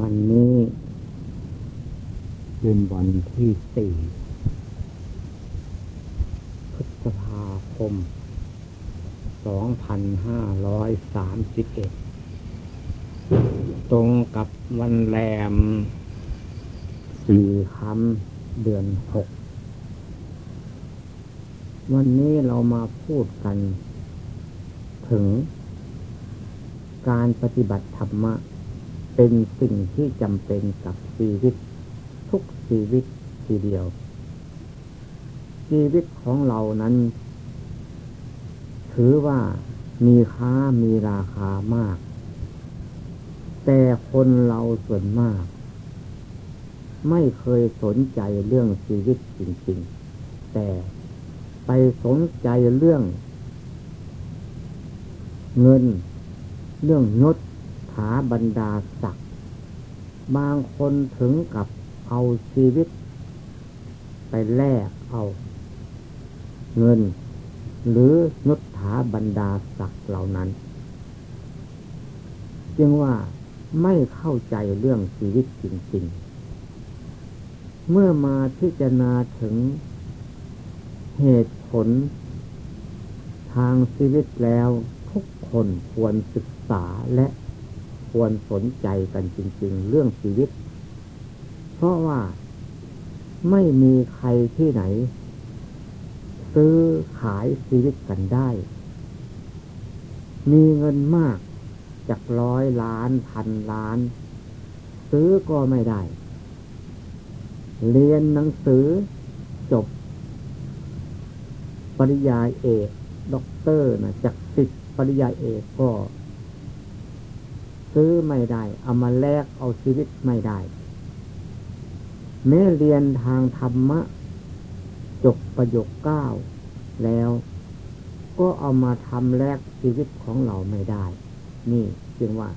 วันนี้เป็นวันที่สี่พฤษภาคม สองพันห้าร้อยสามสิบเอ็ด ตรงกับวันแรมสี่ค่ำเดือนหก วันนี้เรามาพูดกัน ถึง การปฏิบัติธรรมะ เป็นสิ่งที่จำเป็นกับชีวิต ทุกชีวิตทีเดียว ชีวิตของเรานั้น ถือว่ามีค่ามีราคามาก แต่คนเราส่วนมาก ไม่เคยสนใจเรื่องชีวิตจริง ๆ แต่ไปสนใจเรื่อง เงิน เรื่องยศาบรรดาศักดิ์บางคนถึงกับเอาชีวิต ไปแลกเอา เงิน หรือยศถาบรรดาศักดิ์เหล่านั้น จึงว่าไม่เข้าใจเรื่องชีวิตจริง ๆ เมื่อมาพิจารณาถึงเหตุผล ทางชีวิตแล้วทุกคนควรศึกษาและ ควรสนใจกันจริง ๆ เรื่องชีวิต เพราะว่าไม่มีใครที่ไหน ซื้อขายชีวิตกันได้ มีเงินมากจากร้อยล้านพันล้าน ซื้อก็ไม่ได้ เรียนหนังสือจบ ปริญญาเอกด็อกเตอร์นะจากสิทธิปริญญาเอกก็ ซื้อไม่ได้ เอามาแลกเอาชีวิตไม่ได้แม้เรียนทางธรรมะ จบประโยคเก้าแล้ว ก็เอามาทำแลกชีวิตของเราไม่ได้ นี่จึงว่า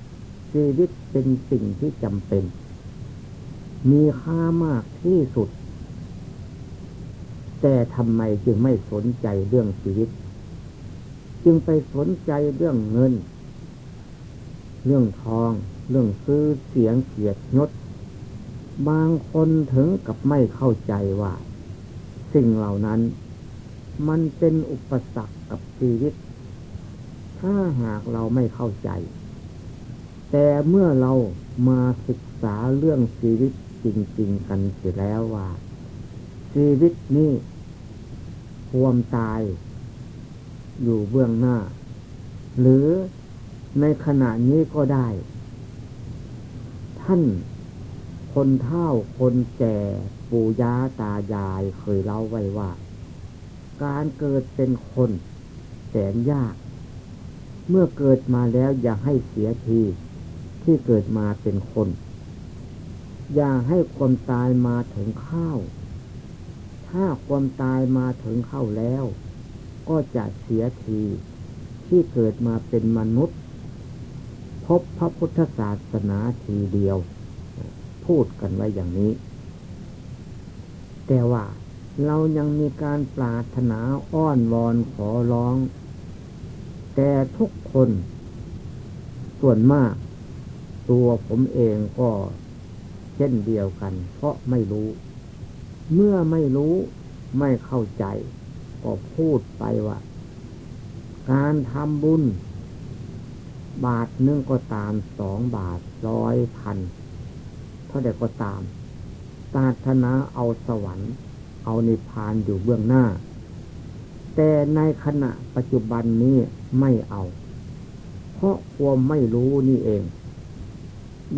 ชีวิตเป็นสิ่งที่จำเป็น มีค่ามากที่สุด แต่ทำไมจึงไม่สนใจเรื่องชีวิต จึงไปสนใจเรื่องเงิน เรื่องทอง เรื่องซื้อเสียงเกียรติยศ บางคนถึงกับไม่เข้าใจว่า สิ่งเหล่านั้น มันเป็นอุปสรรคกับชีวิต ถ้าหากเราไม่เข้าใจ แต่เมื่อเรามาศึกษาเรื่องชีวิตจริง ๆ กันเสร็จแล้วว่า ชีวิตนี้ความตาย อยู่เบื้องหน้า หรือ ในขณะนี้ก็ได้ ท่านคนเฒ่าคนแก่ปู่ย่าตายายเคยเล่าไว้ว่า การเกิดเป็นคนแสนยาก เมื่อเกิดมาแล้วอย่าให้เสียทีที่เกิดมาเป็นคน อย่าให้ความตายมาถึงข้าว ถ้าความตายมาถึงเข้าแล้ว ก็จะเสียทีที่เกิดมาเป็นมนุษย์ พบพระพุทธศาสนาทีเดียว พูดกันไว้อย่างนี้ แต่ว่าเรายังมีการปรารถนาอ้อนวอนขอร้อง แต่ทุกคนส่วนมาก ตัวผมเองก็เช่นเดียวกัน เพราะไม่รู้ เมื่อไม่รู้ไม่เข้าใจ ก็พูดไปว่า การทำบุญ บาทนึงก็ตามสองบาทร้อยพัน เท่าใดก็ตามปรารถนาเอาสวรรค์ เอานิพพานอยู่เบื้องหน้า แต่ในขณะปัจจุบันนี้ไม่เอา เพราะความไม่รู้นี่เอง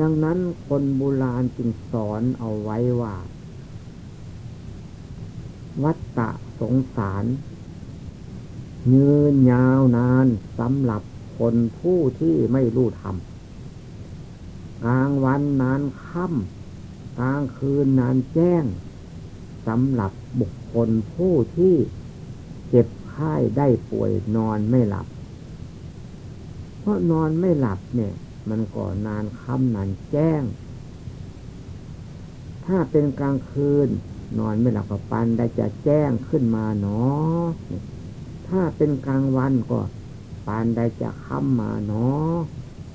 ดังนั้นคนโบราณจึงสอนเอาไว้ว่า วัตตะสงสาร ยืนยาวนานสำหรับ คนผู้ที่ไม่รู้ธรรมกลางวันนานค่ำกลางคืนนานแจ้งสำหรับบุคคลผู้ที่เจ็บไข้ได้ป่วยนอนไม่หลับ เพราะนอนไม่หลับเนี่ย มันก็นานค่ำนานแจ้ง ถ้าเป็นกลางคืน นอนไม่หลับกับปันได้จะแจ้งขึ้นมาเนาะถ้าเป็นกลางวันก็ ปานใดจะค้ำมาเนาะ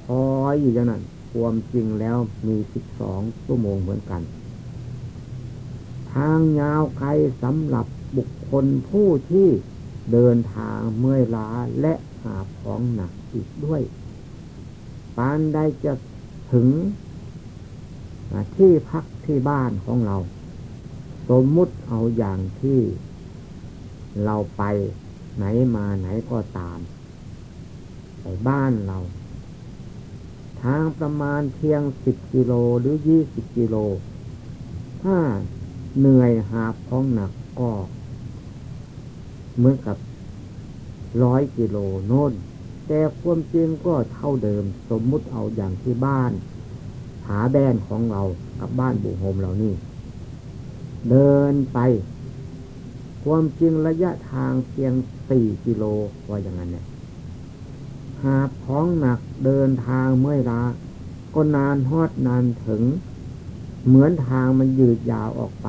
คอยอยู่อย่างนั้นความจริงแล้วมีสิบสองชั่วโมงเหมือนกัน ทางยาวไกลสำหรับบุคคลผู้ที่เดินทางเมื่อยล้าและหาของหนักอีกด้วย ปานได้จะถึงที่พักที่บ้านของเรา สมมุติเอาอย่างที่เราไปไหนมาไหนก็ตาม ไปบ้านเรา ทางประมาณเพียงสิบกิโลหรือยี่สิบกิโล ถ้าเหนื่อยหาพ้องหนักก็เหมือนกับร้อยกิโลโน่น แต่ความจริงก็เท่าเดิม สมมุติเอาอย่างที่บ้านผาแบนของเรากับบ้านบุโฮมเรานี่ เดินไป ความจริงระยะทางเพียงสี่กิโลว่าอย่างนั้นเนี่ย หาพ้องหนักเดินทางเมื่อยล้าก็นานฮอดนานถึง เหมือนทางมันยืดยาวออกไป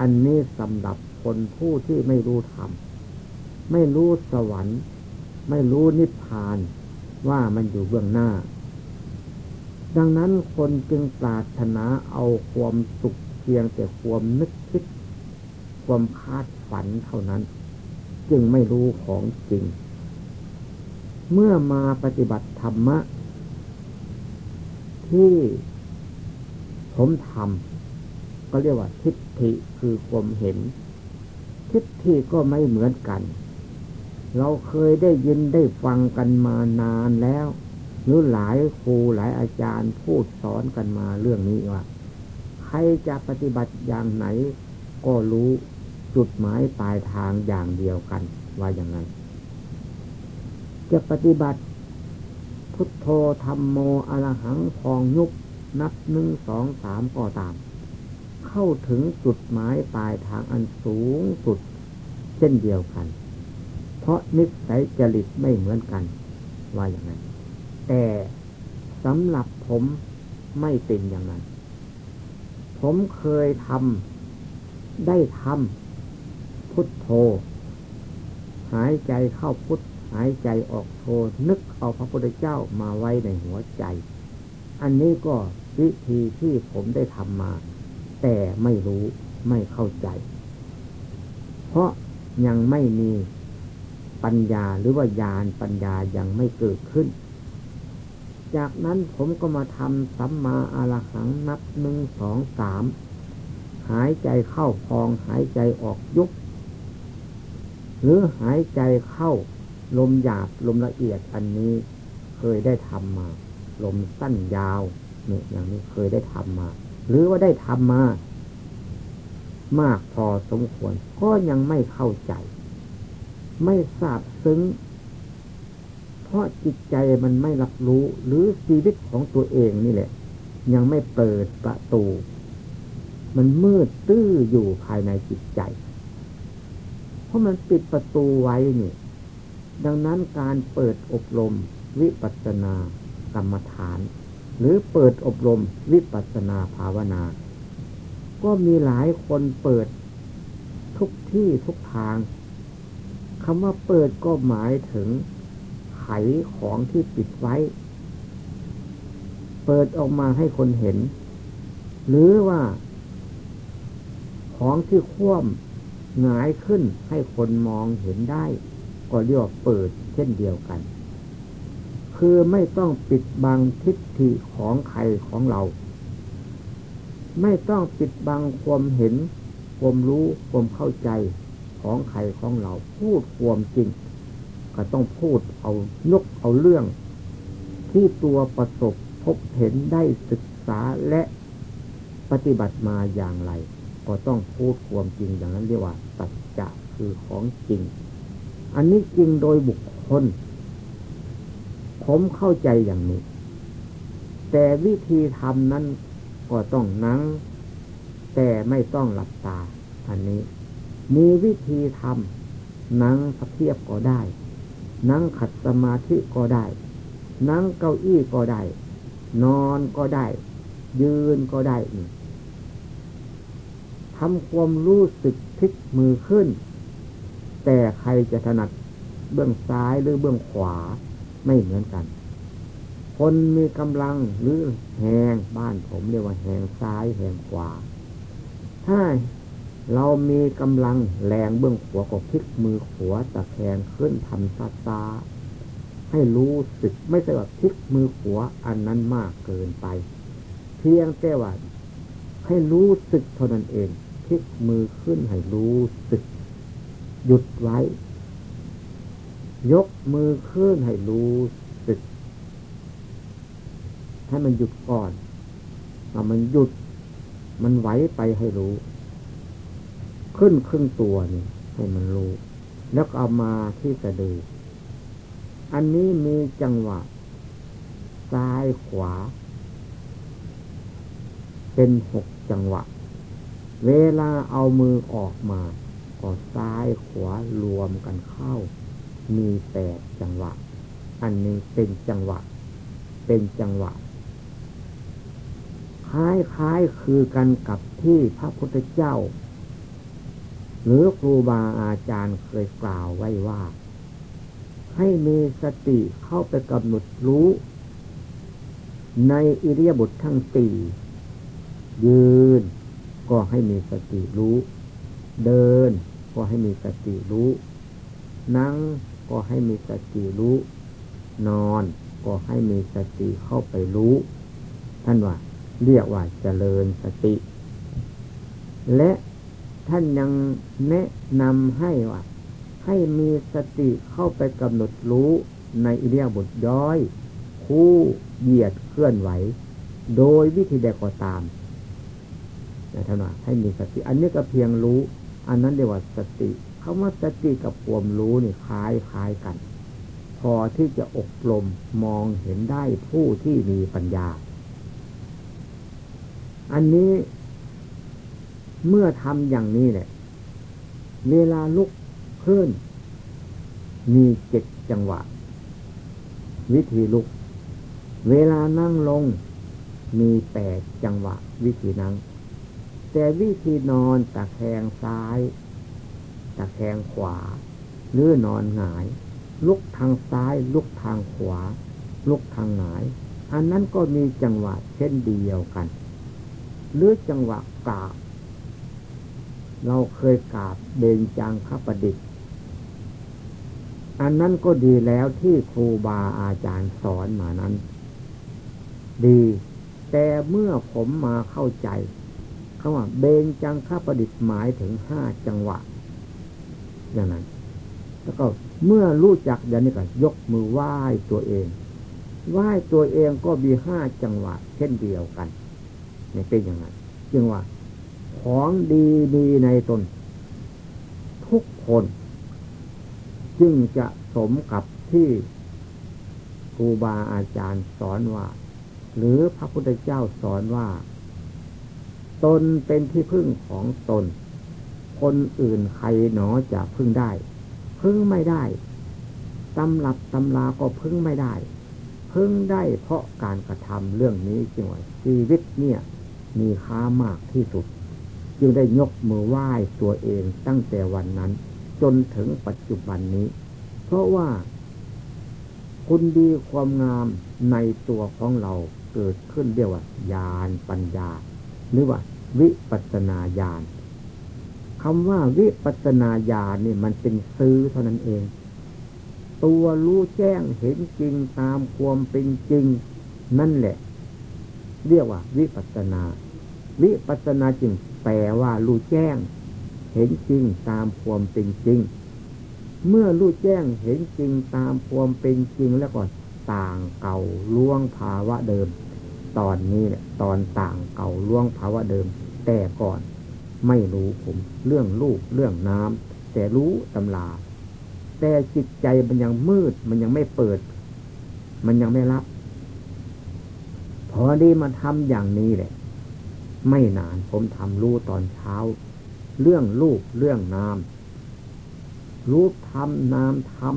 อันนี้สำหรับคนผู้ที่ไม่รู้ธรรมไม่รู้สวรรค์ ไม่รู้นิพพานว่ามันอยู่เบื้องหน้า ดังนั้นคนจึงปรารถนาเอาความสุขเพียงแต่ความนึกคิด ความคาดฝันเท่านั้น จึงไม่รู้ของจริง เมื่อมาปฏิบัติธรรมะ ที่ผมทำก็เรียกว่าทิฏฐิคือความเห็น ทิฏฐิก็ไม่เหมือนกัน เราเคยได้ยินได้ฟังกันมานานแล้วหรือหลายครูหลายอาจารย์พูดสอนกันมาเรื่องนี้ว่าใครจะปฏิบัติอย่างไหน ก็รู้จุดหมายปลายทางอย่างเดียวกันว่าอย่างไร จะปฏิบัติ พุทโธธรรมโมอรหังพองยุกนับหนึ่งสองสามก็ตาม เข้าถึงจุดหมายปลายทางอันสูงสุดเช่นเดียวกัน เพราะนิสัยจริตไม่เหมือนกัน ว่าอย่างนั้น แต่สำหรับผมไม่เป็นอย่างนั้น ผมเคยทำได้ทำพุทโธ หายใจเข้าพุท หายใจออกโธนึกเอาพระพุทธเจ้ามาไว้ในหัวใจ อันนี้ก็วิธีที่ผมได้ทำมา แต่ไม่รู้ไม่เข้าใจ เพราะยังไม่มีปัญญาหรือว่าญาณปัญญายังไม่เกิดขึ้น จากนั้นผมก็มาทำสัมมาอารหังนับหนึ่งสองสามหายใจเข้าพองหายใจออกยุบหรือหายใจเข้า ลมหยาบลมละเอียดอันนี้เคยได้ทำมา ลมสั้นยาวเนี่ยอย่างนี้เคยได้ทำมา หรือว่าได้ทำมา มากพอสมควร ก็ยังไม่เข้าใจ ไม่ทราบซึ้ง เพราะจิตใจมันไม่รับรู้ หรือชีวิตของตัวเองนี่แหละ ยังไม่เปิดประตู มันมืดตื้ออยู่ภายในจิตใจ เพราะมันปิดประตูไว้นี่ ดังนั้นการเปิดอบรมวิปัสสนากรรมฐาน หรือเปิดอบรมวิปัสสนาภาวนา ก็มีหลายคนเปิดทุกที่ทุกทางคำว่าเปิดก็หมายถึงไขของที่ปิดไว้ เปิดออกมาให้คนเห็น หรือว่า ของที่คว่ำหงายขึ้นให้คนมองเห็นได้ ก็เรียกว่าเปิดเช่นเดียวกัน คือไม่ต้องปิดบังทิฏฐิของใครของเรา ไม่ต้องปิดบังความเห็น ความรู้ความเข้าใจของใครของเรา พูดความจริง ก็ต้องพูดเอานกเอาเรื่อง ที่ตัวประสบพบเห็นได้ศึกษาและปฏิบัติมาอย่างไร ก็ต้องพูดความจริงอย่างนั้นเรียกว่าสัจจะคือของจริง อันนี้จริงโดยบุคคล ผมเข้าใจอย่างนี้ แต่วิธีทำนั้นก็ต้องนั่ง แต่ไม่ต้องหลับตา อันนี้ มีวิธีทำนั่งพัเทียบก็ได้ นั่งขัดสมาธิก็ได้ นั่งเก้าอี้ก็ได้ นอนก็ได้ ยืนก็ได้ทำความรู้สึกพลิกมือขึ้น แต่ใครจะถนัดเบื้องซ้ายหรือเบื้องขวาไม่เหมือนกัน คนมีกำลังหรือแหงบ้านผมเรียกว่าแหงซ้ายแหงขวา ถ้าเรามีกำลังแรงเบื้องขวาก็พลิกมือขวาตะแคงขึ้นทำซาซาให้รู้สึกไม่ใช่ว่าพลิกมือขวาอันนั้นมากเกินไป เพียงแต่ว่าให้รู้สึกเท่านั้นเองพลิกมือขึ้นให้รู้สึก หยุดไว้ ยกมือขึ้นให้รู้สึก ให้มันหยุดก่อนมันหยุด มันไหวไปให้รู้ ขึ้นครึ่งตัวนี่ให้มันรู้ แล้วเอามาที่สะดือ อันนี้มีจังหวะ ซ้ายขวา เป็นหกจังหวะ เวลาเอามือออกมา ก็ซ้ายขวารวมกันเข้า มีแปดจังหวะ อันนี้เป็นจังหวะ เป็นจังหวะ คล้ายๆคือกันกับที่พระพุทธเจ้า หรือครูบาอาจารย์เคยกล่าวไว้ว่า ให้มีสติเข้าไปกำหนดรู้ ในอิริยาบถททั้งสี่ยืนก็ให้มีสติรู้ เดิน ก็ให้มีสติรู้ นั่งก็ให้มีสติรู้ นอนก็ให้มีสติเข้าไปรู้ ท่านว่า เรียกว่าเจริญสติ และท่านยังแนะนำให้ว่าให้มีสติเข้าไปกำหนดรู้ในอิเดียบทย้อย คู่เหยียดเคลื่อนไหว โดยวิธีใดก็ตามนะท่านว่าให้มีสติ อันนี้ก็เพียงรู้ อันนั้นเรียกว่าสติคาว่าสติกับความรู้นี่คล้ายคล้ายกัน พอที่จะอบรมมองเห็นได้ผู้ที่มีปัญญา อันนี้เมื่อทำอย่างนี้เนี่ยเวลาลุกขึ้น มีเจ็ดจังหวะ วิธีลุก เวลานั่งลง มีแปดจังหวะ วิธีนั่ง แต่วิธีนอนตะแคงซ้าย ตะแคงขวา หรือนอนหงาย ลุกทางซ้าย ลุกทางขวา ลุกทางหงาย อันนั้นก็มีจังหวะเช่นเดียวกัน หรือจังหวะกราบ เราเคยกราบเบญจังคประดิษฐ์อันนั้นก็ดีแล้วที่ครูบาอาจารย์สอนมานั้น ดี แต่เมื่อผมมาเข้าใจ คำว่าเบงจังข้าประดิษฐ์หมายถึงห้าจังหวะ อย่างนั้น แล้วก็เมื่อรู้จักอย่างนี้ก็ยกมือไหว้ตัวเองไหว้ตัวเองก็มีห้าจังหวะ เช่นเดียวกันนี่เป็นอย่างนั้นจึงว่า ของดีมีในตน ทุกคน จึงจะสมกับที่ครูบาอาจารย์สอนว่า หรือพระพุทธเจ้าสอนว่า ตนเป็นที่พึ่งของตน คนอื่นใครหนอจะพึ่งได้ พึ่งไม่ได้ตำรับตำลาก็พึ่งไม่ได้ พึ่งได้เพราะการกระทำเรื่องนี้จึงว่าชีวิตเนี่ย มีค่ามากที่สุด จึงได้ยกมือไหว้ตัวเองตั้งแต่วันนั้น จนถึงปัจจุบันนี้ เพราะว่า คุณดีความงามในตัวของเราเกิดขึ้นเรียกว่าญาณปัญญา หรือว่า วิปัสนาญาณคำว่าวิปัสนาญาณนี่มันเป็นซื้อเท่านั้นเอง ตัวรู้แจ้งเห็นจริงตามความเป็นจริง นั่นแหละ เรียกว่า วิปัสนา วิปัสนาจริงแปลว่ารู้แจ้ง เห็นจริงตามความเป็นจริง เมื่อรู้แจ้งเห็นจริงตามความเป็นจริงแล้วก็ต่างเก่าล่วงภาวะเดิม ตอนนี้แหละ ตอนต่างเก่าล่วงภาวะเดิม แต่ก่อนไม่รู้ผมเรื่องลูกเรื่องน้ำแต่รู้ตำลา แต่จิตใจมันยังมืด มันยังไม่เปิด มันยังไม่รับพอดีมาทำอย่างนี้แหละ ไม่นานผมทำรู้ตอนเช้า เรื่องรูปเรื่องนามรูปธรรมนามธรรม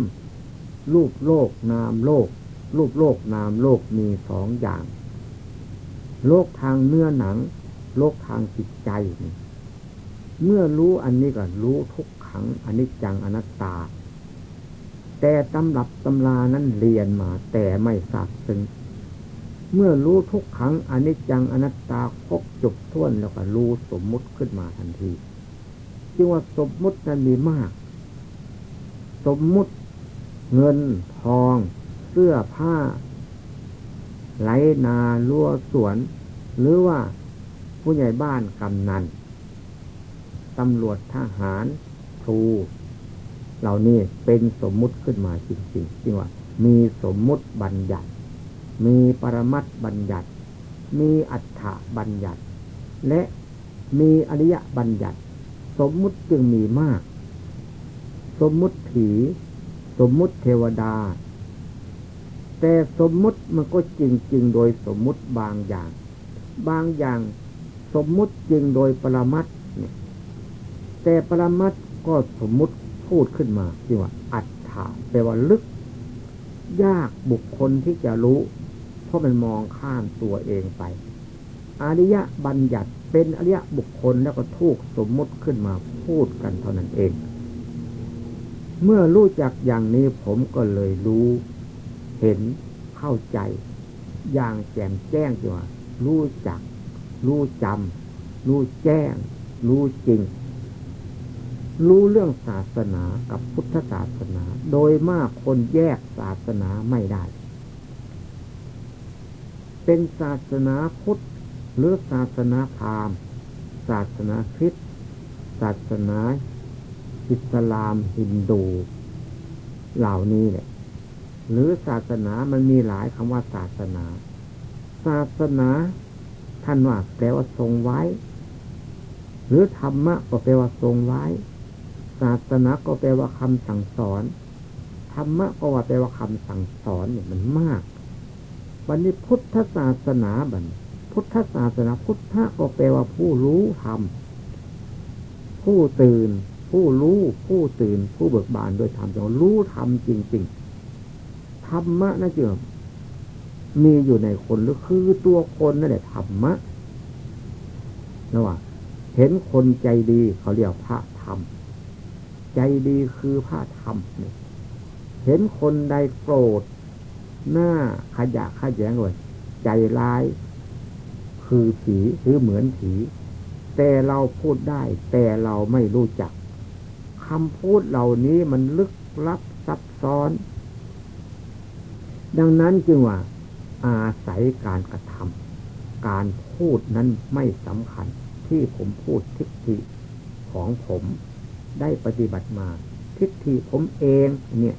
รูปโลกนามโลก รูปโลกนามโลกมีสองอย่าง โลกทางเนื้อหนัง โลกทางจิตใจ เมื่อรู้อันนี้ก็รู้ทุกขังอนิจจังอนัตตา แต่ตำรับตำรานั้นเรียนมา แต่ไม่ทราบซึ้งเมื่อรู้ทุกขังอนิจจังอนัตตาครบจบท้วนแล้วก็รู้สมมุติขึ้นมาทันที จึงว่าสมมุตินั้นมีมาก สมมุติ เงินทอง เสื้อผ้า ไหลนาลัวสวน หรือว่า ผู้ใหญ่บ้านกำนันตำรวจทหารครู เหล่านี้เป็นสมมุติขึ้นมาจริงๆจริงว่า มีสมมุติบัญญัติ มีปรมัตบัญญัติ มีอัฏฐบัญญัติ และมีอริยบัญญัติ สมมุติจึงมีมาก สมมุติผี สมมุติเทวดา แต่สมมุติมันก็จริง ๆ โดยสมมุติบางอย่าง บางอย่าง สมมุติจริงโดยปรมัตเนี่ย แต่ปรมัตก็สมมุติพูดขึ้นมาที่ว่า อัฏฐาแปลว่าลึก ยากบุคคลที่จะรู้ เพราะมันมองข้ามตัวเองไป อริยบัญญัติเป็นอริยบุคคลแล้วก็ทูกสมมุติขึ้นมาพูดกันเท่านั้นเอง เมื่อรู้จักอย่างนี้ผมก็เลยรู้ เห็นเข้าใจ อย่างแจ่มแจ้งที่ว่า รู้จัก รู้จำรู้แจ้ง รู้จริง รู้เรื่องศาสนากับพุทธศาสนา โดยมากคนแยกศาสนาไม่ได้ เป็นศาสนาพุทธหรือศาสนาพราหมณ์ศาสนาคริสต์ศาสนาอิสลามฮินดู เหล่านี้แหละหรือศาสนามันมีหลายคำว่าศาสนา ศาสนา ท่านว่าแปลว่าทรงไว้ หรือธรรมะก็แปลว่าทรงไว้ ศาสนาก็แปลว่าคำสั่งสอน ธรรมะก็ว่าแปลว่าคำสั่งสอนเนี่ยมันมาก วันนี้พุทธศาสนาบันพุทธศาสนาพุทธะก็แปลว่าผู้รู้ธรรม ผู้ตื่น ผู้รู้ ผู้ตื่น ผู้เบิกบานโดยธรรมจะรู้ธรรมจริงๆ ธรรมะนะเจ้า มีอยู่ในคนหรือคือตัวคนนั่นแหละธรรมะนะว่าเห็นคนใจดีเขาเรียกพระธรรม ใจดีคือพระธรรมเห็นคนใดโกรธ หน้าขยะขยงเลยใจร้าย คือผีหรือเหมือนผี แต่เราพูดได้ แต่เราไม่รู้จักคำพูดเหล่านี้มันลึกลับซับซ้อน ดังนั้นจึงว่า อาศัยการกระทำการพูดนั้นไม่สำคัญที่ผมพูดทิฏฐิของผมได้ปฏิบัติมา ทิฏฐิผมเองเนี่ย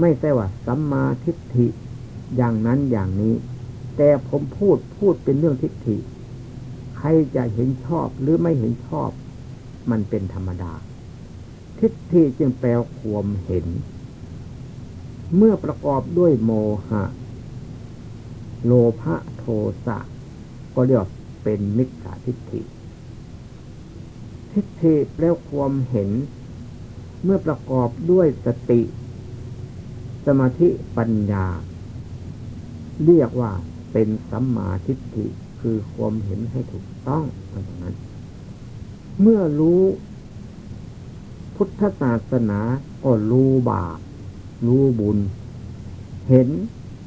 ไม่ใช่ว่าสัมมาทิฏฐิอย่างนั้นอย่างนี้ แต่ผมพูดพูดเป็นเรื่องทิฏฐิ ใครจะเห็นชอบหรือไม่เห็นชอบ มันเป็นธรรมดา ทิฏฐิจึงแปลความเห็น เมื่อประกอบด้วยโมหะ โลภะโทสะ ก็เรียกเป็นมิจฉาทิฏฐิ ทิฏฐิแปลความเห็น เมื่อประกอบด้วยสติ สมาธิปัญญา เรียกว่าเป็นสัมมาทิฏฐิคือความเห็นให้ถูกต้องตรงนั้น เมื่อรู้พุทธศาสนาก็รู้บาปรู้บุญ เห็น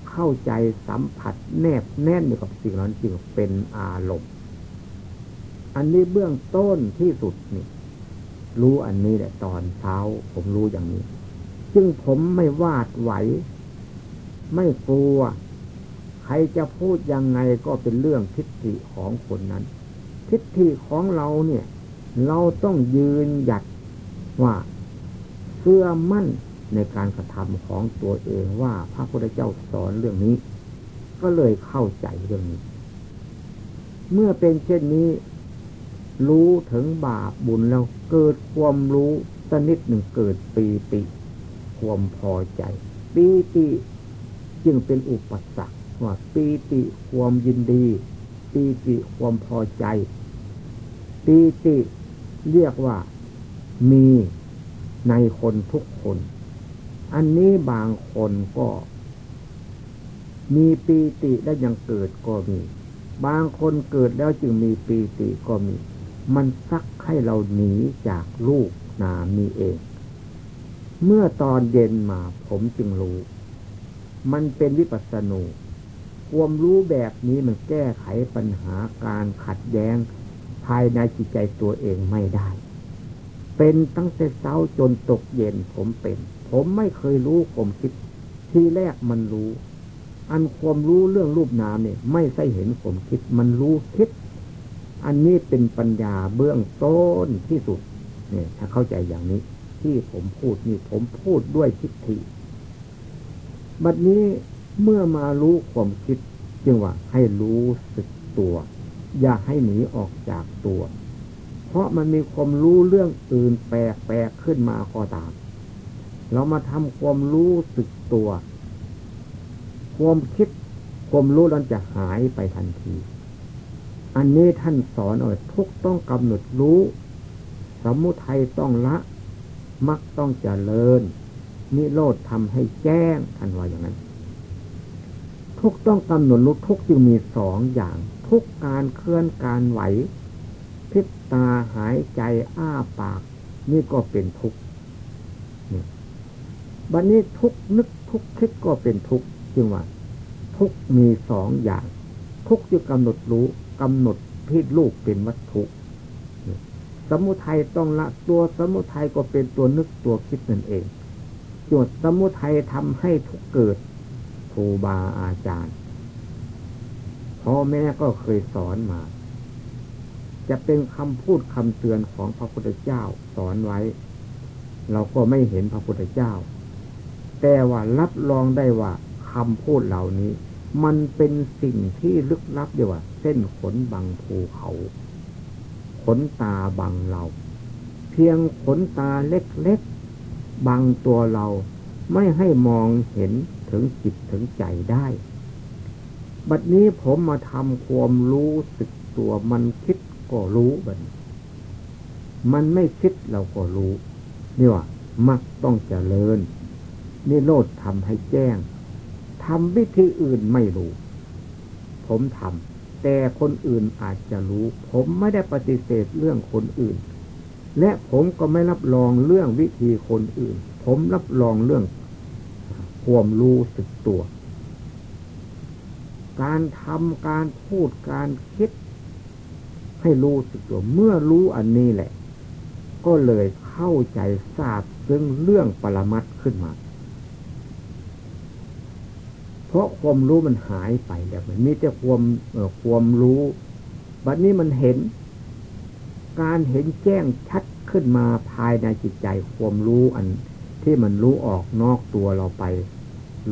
เข้าใจสัมผัสแนบแน่นอยู่กับสิ่งนั้นจริงเป็นอารมณ์ อันนี้เบื้องต้นที่สุดนี่ รู้อันนี้แหละตอนเช้า ผมรู้อย่างนี้ซึ่งผมไม่วาดไหว ไม่กลัว ใครจะพูดยังไงก็เป็นเรื่องทิฏฐิของคนนั้น ทิฏฐิของเราเนี่ย เราต้องยืนหยัดว่าเชื่อมั่น ในการกระทำของตัวเองว่าพระพุทธเจ้าสอนเรื่องนี้ ก็เลยเข้าใจเรื่องนี้ เมื่อเป็นเช่นนี้ รู้ถึงบาปบุญแล้วเกิดความรู้สนิดหนึ่งเกิดปีติ ความพอใจ ปีติจึงเป็นอุปสรรคว่าปีติความยินดี ปีติความพอใจ ปีติเรียกว่ามีในคนทุกคน อันนี้บางคนก็ มีปีติแล้วยังเกิดก็มี บางคนเกิดแล้วจึงมีปีติก็มี มันซักให้เราหนีจากลูกนามีเอง เมื่อตอนเย็นมาผมจึงรู้ มันเป็นวิปัสสนูความรู้แบบนี้มันแก้ไขปัญหาการขัดแย้งภายในจิตใจตัวเองไม่ได้ เป็นตั้งแต่เช้าจนตกเย็นผมเป็น ผมไม่เคยรู้ผมคิด ที่แรกมันรู้ อันความรู้เรื่องรูปนามเนี่ย ไม่ใช่เห็นผมคิด มันรู้คิด อันนี้เป็นปัญญาเบื้องต้นที่สุด เนี่ย ถ้าเข้าใจอย่างนี้ ที่ผมพูดนี่ผมพูดด้วยทิฏฐิบัดนี้เมื่อมารู้ความคิด จึงว่าให้รู้สึกตัว อย่าให้หนีออกจากตัว เพราะมันมีความรู้เรื่องอื่นแปลกๆขึ้นมาก็ตาม เรามาทำความรู้สึกตัว ความคิดความรู้นั้นจะหายไปทันที อันนี้ท่านสอนเอาทุกต้องกำหนดรู้ สมุทัยต้องละ มักต้องเจริญ นิโรธทำให้แจ้งท่านว่าอย่างนั้น ทุกต้องกำหนดรู้ทุกจึงมีสองอย่าง ทุกการเคลื่อนการไหว พิษตาหายใจอ้าปาก นี่ก็เป็นทุกนี่ บัดนนี้ทุกนึกทุกคิดก็เป็นทุกจึงว่า ทุกมีสองอย่าง ทุกจึงกำหนดรู้กำหนดพิษลูกเป็นวัตถุ สมุทัยต้องละตัวสมุทัยก็เป็นตัวนึกตัวคิดนั่นเองจดสมุทัยทำให้ทุกเกิดครูบาอาจารย์พ่อแม่ก็เคยสอนมา จะเป็นคำพูดคำเตือนของพระพุทธเจ้าสอนไว้ เราก็ไม่เห็นพระพุทธเจ้า แต่ว่ารับรองได้ว่าคำพูดเหล่านี้ มันเป็นสิ่งที่ลึกลับเดียวว่า เส้นขนบังภูเขา ขนตาบังเรา เพียงขนตาเล็กๆบังตัวเราไม่ให้มองเห็นถึงจิตถึงใจได้ บัดนี้ผมมาทำความรู้สึกตัวมันคิดก็รู้บัดมันไม่คิดเราก็รู้ นี่ว่ามักต้องเจริญ นี่โลดทำให้แจ้งทำวิธีอื่นไม่รู้ ผมทำแต่คนอื่นอาจจะรู้ ผมไม่ได้ปฏิเสธเรื่องคนอื่น และผมก็ไม่รับรองเรื่องวิธีคนอื่น ผมรับรองเรื่องความรู้สึกตัว การทำการพูดการคิด ให้รู้สึกตัว เมื่อรู้อันนี้แหละ ก็เลยเข้าใจทราบซึ่งเรื่องปรมัตขึ้นมา เพราะความรู้มันหายไปแล้วมันมีแต่ความความรู้บัดนี้มันเห็น การเห็นแจ้งชัดขึ้นมาภายในจิตใจความรู้อันที่มันรู้ออกนอกตัวเราไป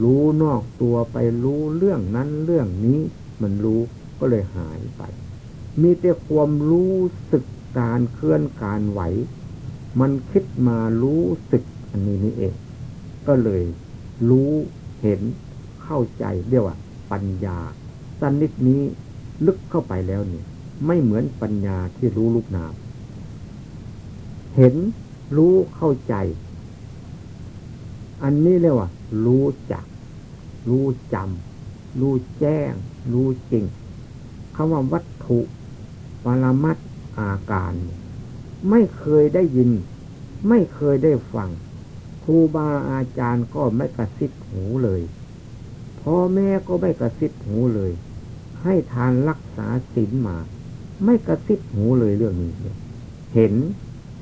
รู้นอกตัวไปรู้เรื่องนั้นเรื่องนี้มันรู้ก็เลยหายไป มีแต่ความรู้สึกการเคลื่อนการไหว มันคิดมารู้สึกอันนี้นี่เอง ก็เลยรู้เห็น เข้าใจเรียกว่า ปัญญาสันนิดนี้ลึกเข้าไปแล้วเนี่ย ไม่เหมือนปัญญาที่รู้รูปนาม เห็นรู้เข้าใจ อันนี้เรียกว่า รู้จัก รู้จำรู้แจ้ง รู้จริงคำว่าวัตถุปรมัตอาการ ไม่เคยได้ยิน ไม่เคยได้ฟังครูบาอาจารย์ก็ไม่กระซิบหูเลย พ่อแม่ก็ไม่กระซิบหูเลย ให้ทานรักษาศีลมา ไม่กระซิบหูเลยเรื่องนี้ เห็น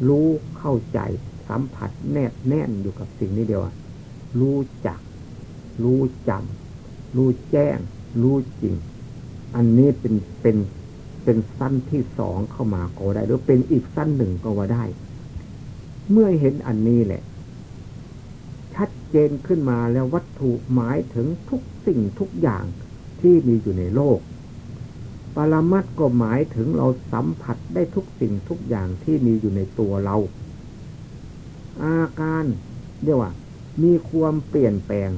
รู้เข้าใจสัมผัสแนบแน่นอยู่กับสิ่งนี้เดียว รู้จัก รู้จำรู้แจ้ง รู้จริง อันนี้เป็นเป็นเป็นสั้นที่สองเข้ามาก็ได้ หรือเป็นอีกสั้นหนึ่งก็ว่าได้ เมื่อเห็นอันนี้แหละ จนขึ้นมาแล้ววัตถุหมายถึงทุกสิ่งทุกอย่างที่มีอยู่ในโลก ปรมัตก็หมายถึงเราสัมผัสได้ทุกสิ่งทุกอย่างที่มีอยู่ในตัวเรา อาการเรียกว่า มีความเปลี่ยนแปลง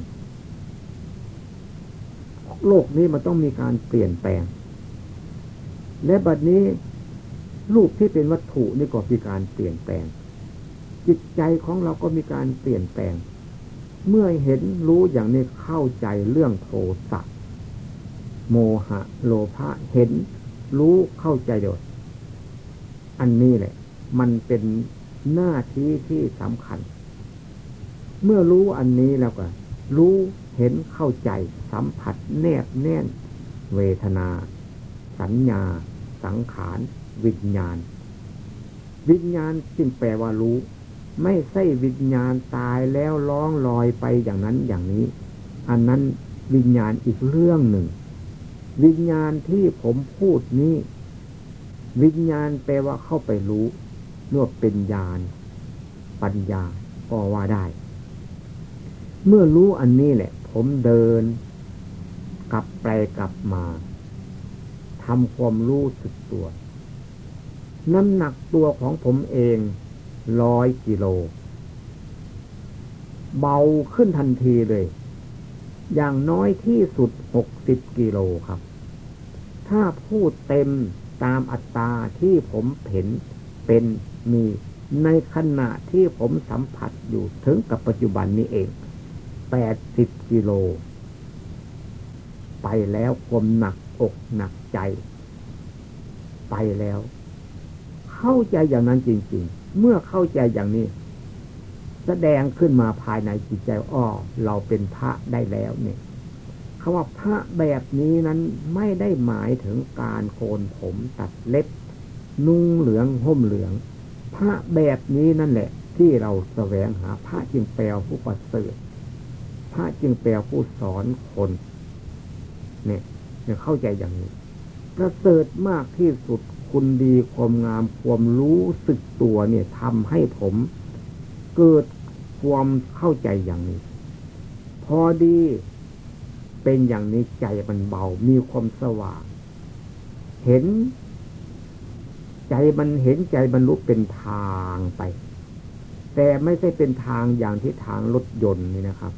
โลกนี้มันต้องมีการเปลี่ยนแปลง และบัดนี้รูปที่เป็นวัตถุนี่ก็มีการเปลี่ยนแปลง จิตใจของเราก็มีการเปลี่ยนแปลง เมื่อเห็นรู้อย่างนี้เข้าใจเรื่องโทสะโมหะ โลภะเห็น รู้เข้าใจโดดอันนี้แหละ มันเป็นหน้าที่ที่สำคัญ เมื่อรู้อันนี้แล้วก็ รู้เห็นเข้าใจ สัมผัสแนบแน่น เวทนา สัญญา สังขาร วิญญาณ วิญญาณจึงแปลว่ารู้ ไม่ใช่วิญญาณตายแล้วร้องลอยไปอย่างนั้นอย่างนี้ อันนั้นวิญญาณอีกเรื่องหนึ่ง วิญญาณที่ผมพูดนี้ วิญญาณแปลว่าเข้าไปรู้นวดเป็นญาณปัญญาก็ว่าได้ เมื่อรู้อันนี้แหละ ผมเดิน กลับไปกลับมาทำความรู้สึกตัว น้ำหนักตัวของผมเอง ร้อยกิโล เบาขึ้นทันทีเลย อย่างน้อยที่สุดหกสิบกิโลครับ ถ้าพูดเต็มตามอัตราที่ผมเห็นเป็นมีในขณะที่ผมสัมผัสอยู่ถึงกับปัจจุบันนี้เองแปดสิบกิโล ไปแล้วความหนักอกหนักใจ ไปแล้ว เข้าใจอย่างนั้นจริง ๆ เมื่อเข้าใจอย่างนี้ แสดงขึ้นมาภายในจิตใจอ้อเราเป็นพระได้แล้วเนี่ยคำว่าพระแบบนี้นั้นไม่ได้หมายถึงการโคนผมตัดเล็บ นุ่งเหลืองห่มเหลือง พระแบบนี้นั่นแหละ ที่เราแสวงหาพระจึงแปลผู้ประเสริฐพระจึงแปลผู้สอนคนเนี่ยเนี่ยเข้าใจอย่างนี้ประเสริฐมากที่สุด คุณดีความงามความรู้สึกตัวเนี่ยทำให้ผมเกิดความเข้าใจอย่างนี้ พอดีเป็นอย่างนี้ใจมันเบา มีความสว่าง เห็น ใจมันเห็นใจบรรลุเป็นทางไป แต่ไม่ใช่เป็นทางอย่างที่ทางรถยนต์นี่นะครับ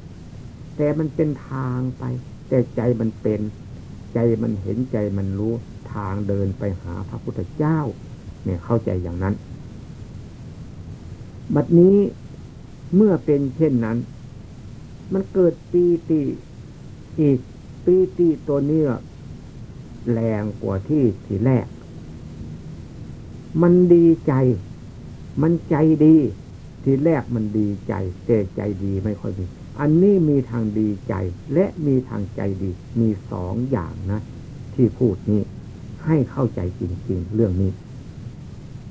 แต่มันเป็นทางไป แต่ใจมันเป็น ใจมันเห็นใจมันรู้ ทางเดินไปหาพระพุทธเจ้า เนี่ยเข้าใจอย่างนั้น บัดนี้เมื่อเป็นเช่นนั้น มันเกิดปีติอีกปีติตัวนี้แรงกว่าที่ทีแรก มันดีใจ มันใจดี ทีแรกมันดีใจแต่ใจดีไม่ค่อยมีอันนี้มีทางดีใจและมีทางใจดี มีสองอย่างนะ ที่พูดนี้ ให้เข้าใจจริง ๆ เรื่องนี้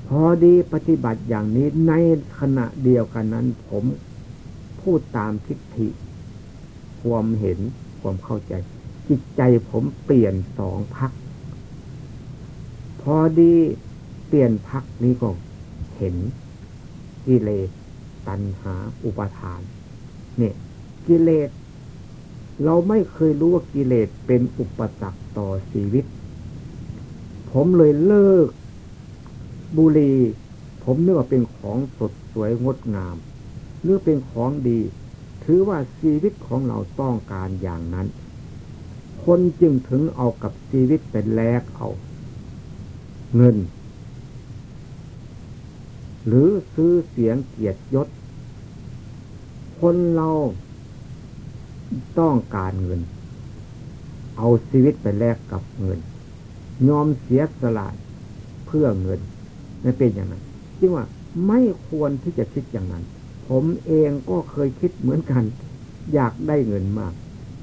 พอดีปฏิบัติอย่างนี้ในขณะเดียวกันนั้น ผมพูดตามทิฏฐิ ความเห็นความเข้าใจ จิตใจผมเปลี่ยนสองพัก พอดีเปลี่ยนพักนี้ก็เห็นกิเลสตัณหาอุปทาน เนี่ย กิเลส เราไม่เคยรู้ว่ากิเลสเป็นอุปสรรคต่อชีวิต ผมเลยเลิก บุรี ผมนึกว่าเป็นของสดสวยงดงามหรือเป็นของดี ถือว่าชีวิตของเราต้องการอย่างนั้น คนจึงถึงเอากับชีวิตเป็นแลกเอา เงิน หรือซื้อเสียงเกียรติยศ คนเราต้องการเงิน เอาชีวิตไปแลกกับเงิน ยอมเสียสละเพื่อเงินนั่นเป็นอย่างนั้นจึงว่าไม่ควรที่จะคิดอย่างนั้น ผมเองก็เคยคิดเหมือนกัน อยากได้เงินมาก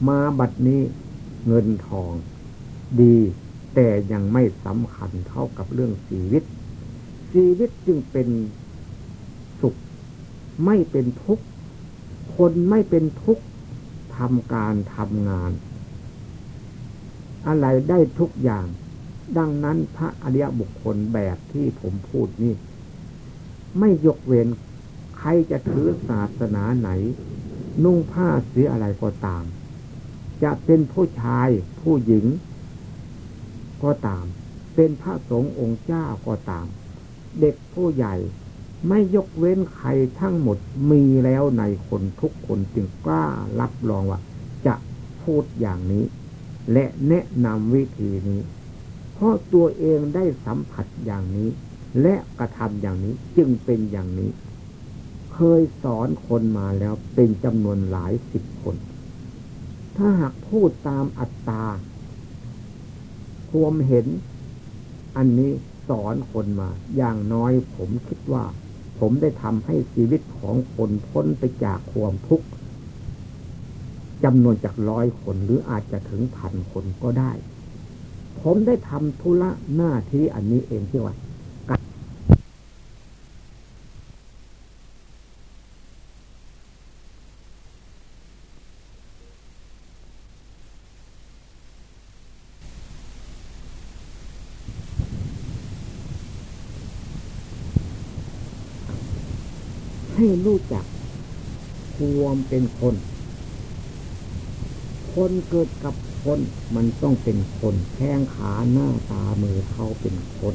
มาบัดนี้เงินทอง ดี แต่ยังไม่สำคัญเท่ากับเรื่องชีวิต ชีวิตจึงเป็นสุข ไม่เป็นทุกข์ คนไม่เป็นทุกข์ทำการทำงาน อะไรได้ทุกอย่าง ดังนั้นพระอริยบุคคลแบบที่ผมพูดนี่ ไม่ยกเว้นใครจะถือศาสนาไหน นุ่งผ้าเสียอะไรก็ตาม จะเป็นผู้ชายผู้หญิง ก็ตาม เป็นพระสงฆ์องค์เจ้าก็ตาม เด็กผู้ใหญ่ไม่ยกเว้นใครทั้งหมดมีแล้วในคนทุกคนจึงกล้ารับรองว่า จะพูดอย่างนี้ และแนะนำวิธีนี้ เพราะตัวเองได้สัมผัสอย่างนี้ และกระทำอย่างนี้จึงเป็นอย่างนี้ เคยสอนคนมาแล้วเป็นจำนวนหลายสิบคน ถ้าหากพูดตามอัตตาความเห็น อันนี้สอนคนมา อย่างน้อยผมคิดว่า ผมได้ทำให้ชีวิตของคนพ้นไปจากความทุกข์จำนวนจากร้อยคนหรืออาจจะถึงพันคนก็ได้ ผมได้ทำธุระหน้าที่อันนี้เองที่ว่าให้รู้จักความเป็นคน คนเกิดกับ คนมันต้องเป็นคนแข้งขาหน้าตามือเขาเป็นคน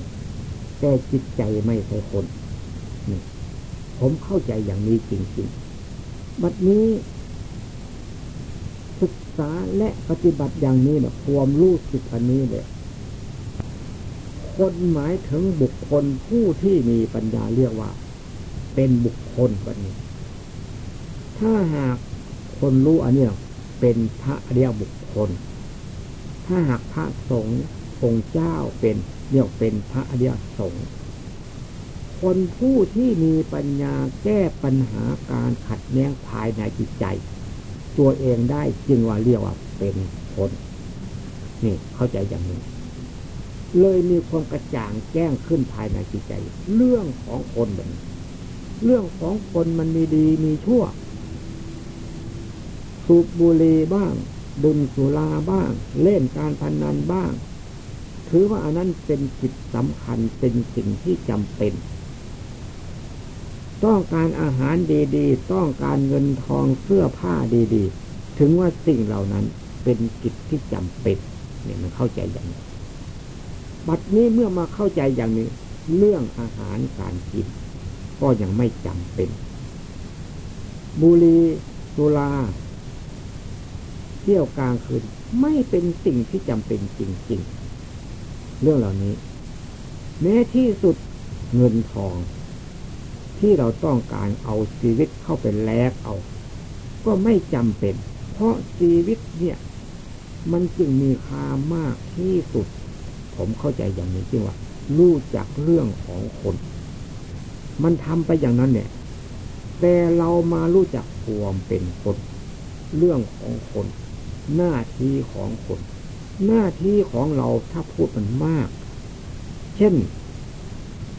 แต่จิตใจไม่ใช่คนนี่ผมเข้าใจอย่างนี้จริงๆบัดนี้ ศึกษาและปฏิบัติอย่างนี้เนี่ยความรู้สึกอันนี้เลยคนหมายถึงบุคคลผู้ที่มีปัญญาเรียกว่า เป็นบุคคลแบบนี้ ถ้าหากคนรู้อันนี้เป็นพระเรียกบุคคล ถ้าหากพระสงฆ์องค์เจ้าเป็นเรียกเป็นพระอริยสงฆ์คนผู้ที่มีปัญญาแก้ปัญหาการขัดแย้งภายในจิตใจ ตัวเองได้จึงว่าเรียกว่าเป็นคนนี่เข้าใจอย่างนี้ เลยมีความกระจ่างแจ้งขึ้นภายในจิตใจ เรื่องของคนแบบนี้เรื่องของคนมันมีดีมีชั่ว สูบบุหรี่บ้าง ดื่มสุราบ้าง เล่นการพนนันบ้าง ถือว่าอันนั้นเป็นจิตสำคัญเป็นสิ่งที่จำเป็น ต้องการอาหารดีๆ ต้องการเงินทองเสื้อผ้าดีๆ ถึงว่าสิ่งเหล่านั้นเป็นกิจที่จำเป็นเนี่ยมันเข้าใจอย่างนี้บัดนี้เมื่อมาเข้าใจอย่างนี้ เรื่องอาหารการกินก็ยังไม่จำเป็น บุรีสุรา เที่ยวกลางคืนไม่เป็นสิ่งที่จำเป็นจริง ๆ เรื่องเหล่านี้ แม้ที่สุดเงินทอง ที่เราต้องการเอาชีวิตเข้าไปแลกเอา ก็ไม่จำเป็น เพราะชีวิตเนี่ย มันจึงมีค่ามากที่สุด ผมเข้าใจอย่างนี้จริงว่ารู้จักเรื่องของคน มันทำไปอย่างนั้นเนี่ย แต่เรามารู้จักความเป็นคน เรื่องของคน หน้าที่ของคน หน้าที่ของเราถ้าพูดมันมาก เช่น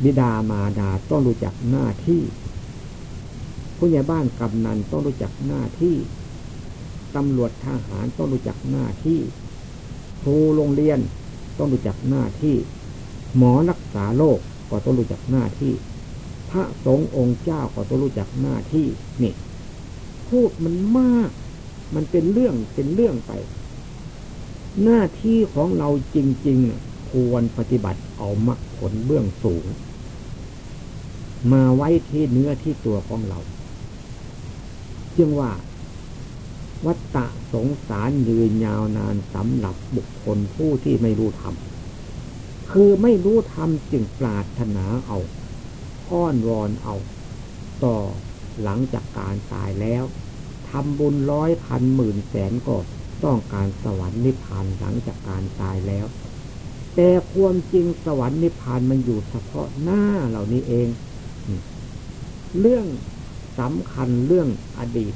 บิดามารดาต้องรู้จักหน้าที่ ผู้ใหญ่บ้านกำนันต้องรู้จักหน้าที่ตำรวจทหารต้องรู้จักหน้าที่ ครูโรงเรียนต้องรู้จักหน้าที่ หมอรักษาโรคก็ต้องรู้จักหน้าที่ พระสงฆ์องค์เจ้าก็ต้องรู้จักหน้าที่นี่พูดมันมาก มันเป็นเรื่องเป็นเรื่องไป หน้าที่ของเราจริงๆควรปฏิบัติเอามรรคผลเบื้องสูง มาไว้ที่เนื้อที่ตัวของเรา จึงว่าวัตตะสงสารยืนยาวนานสำหรับบุคคลผู้ที่ไม่รู้ธรรม คือไม่รู้ธรรมจึงปรารถนาเอาอ้อนวอนเอา ต่อหลังจากการตายแล้ว ทำบุญร้อยพันหมื่นแสนก็ต้องการสวรรค์นิพพานหลังจากการตายแล้ว แต่ความจริงสวรรค์นิพพานมันอยู่เฉพาะหน้าเหล่านี้เอง เรื่องสำคัญเรื่องอดีต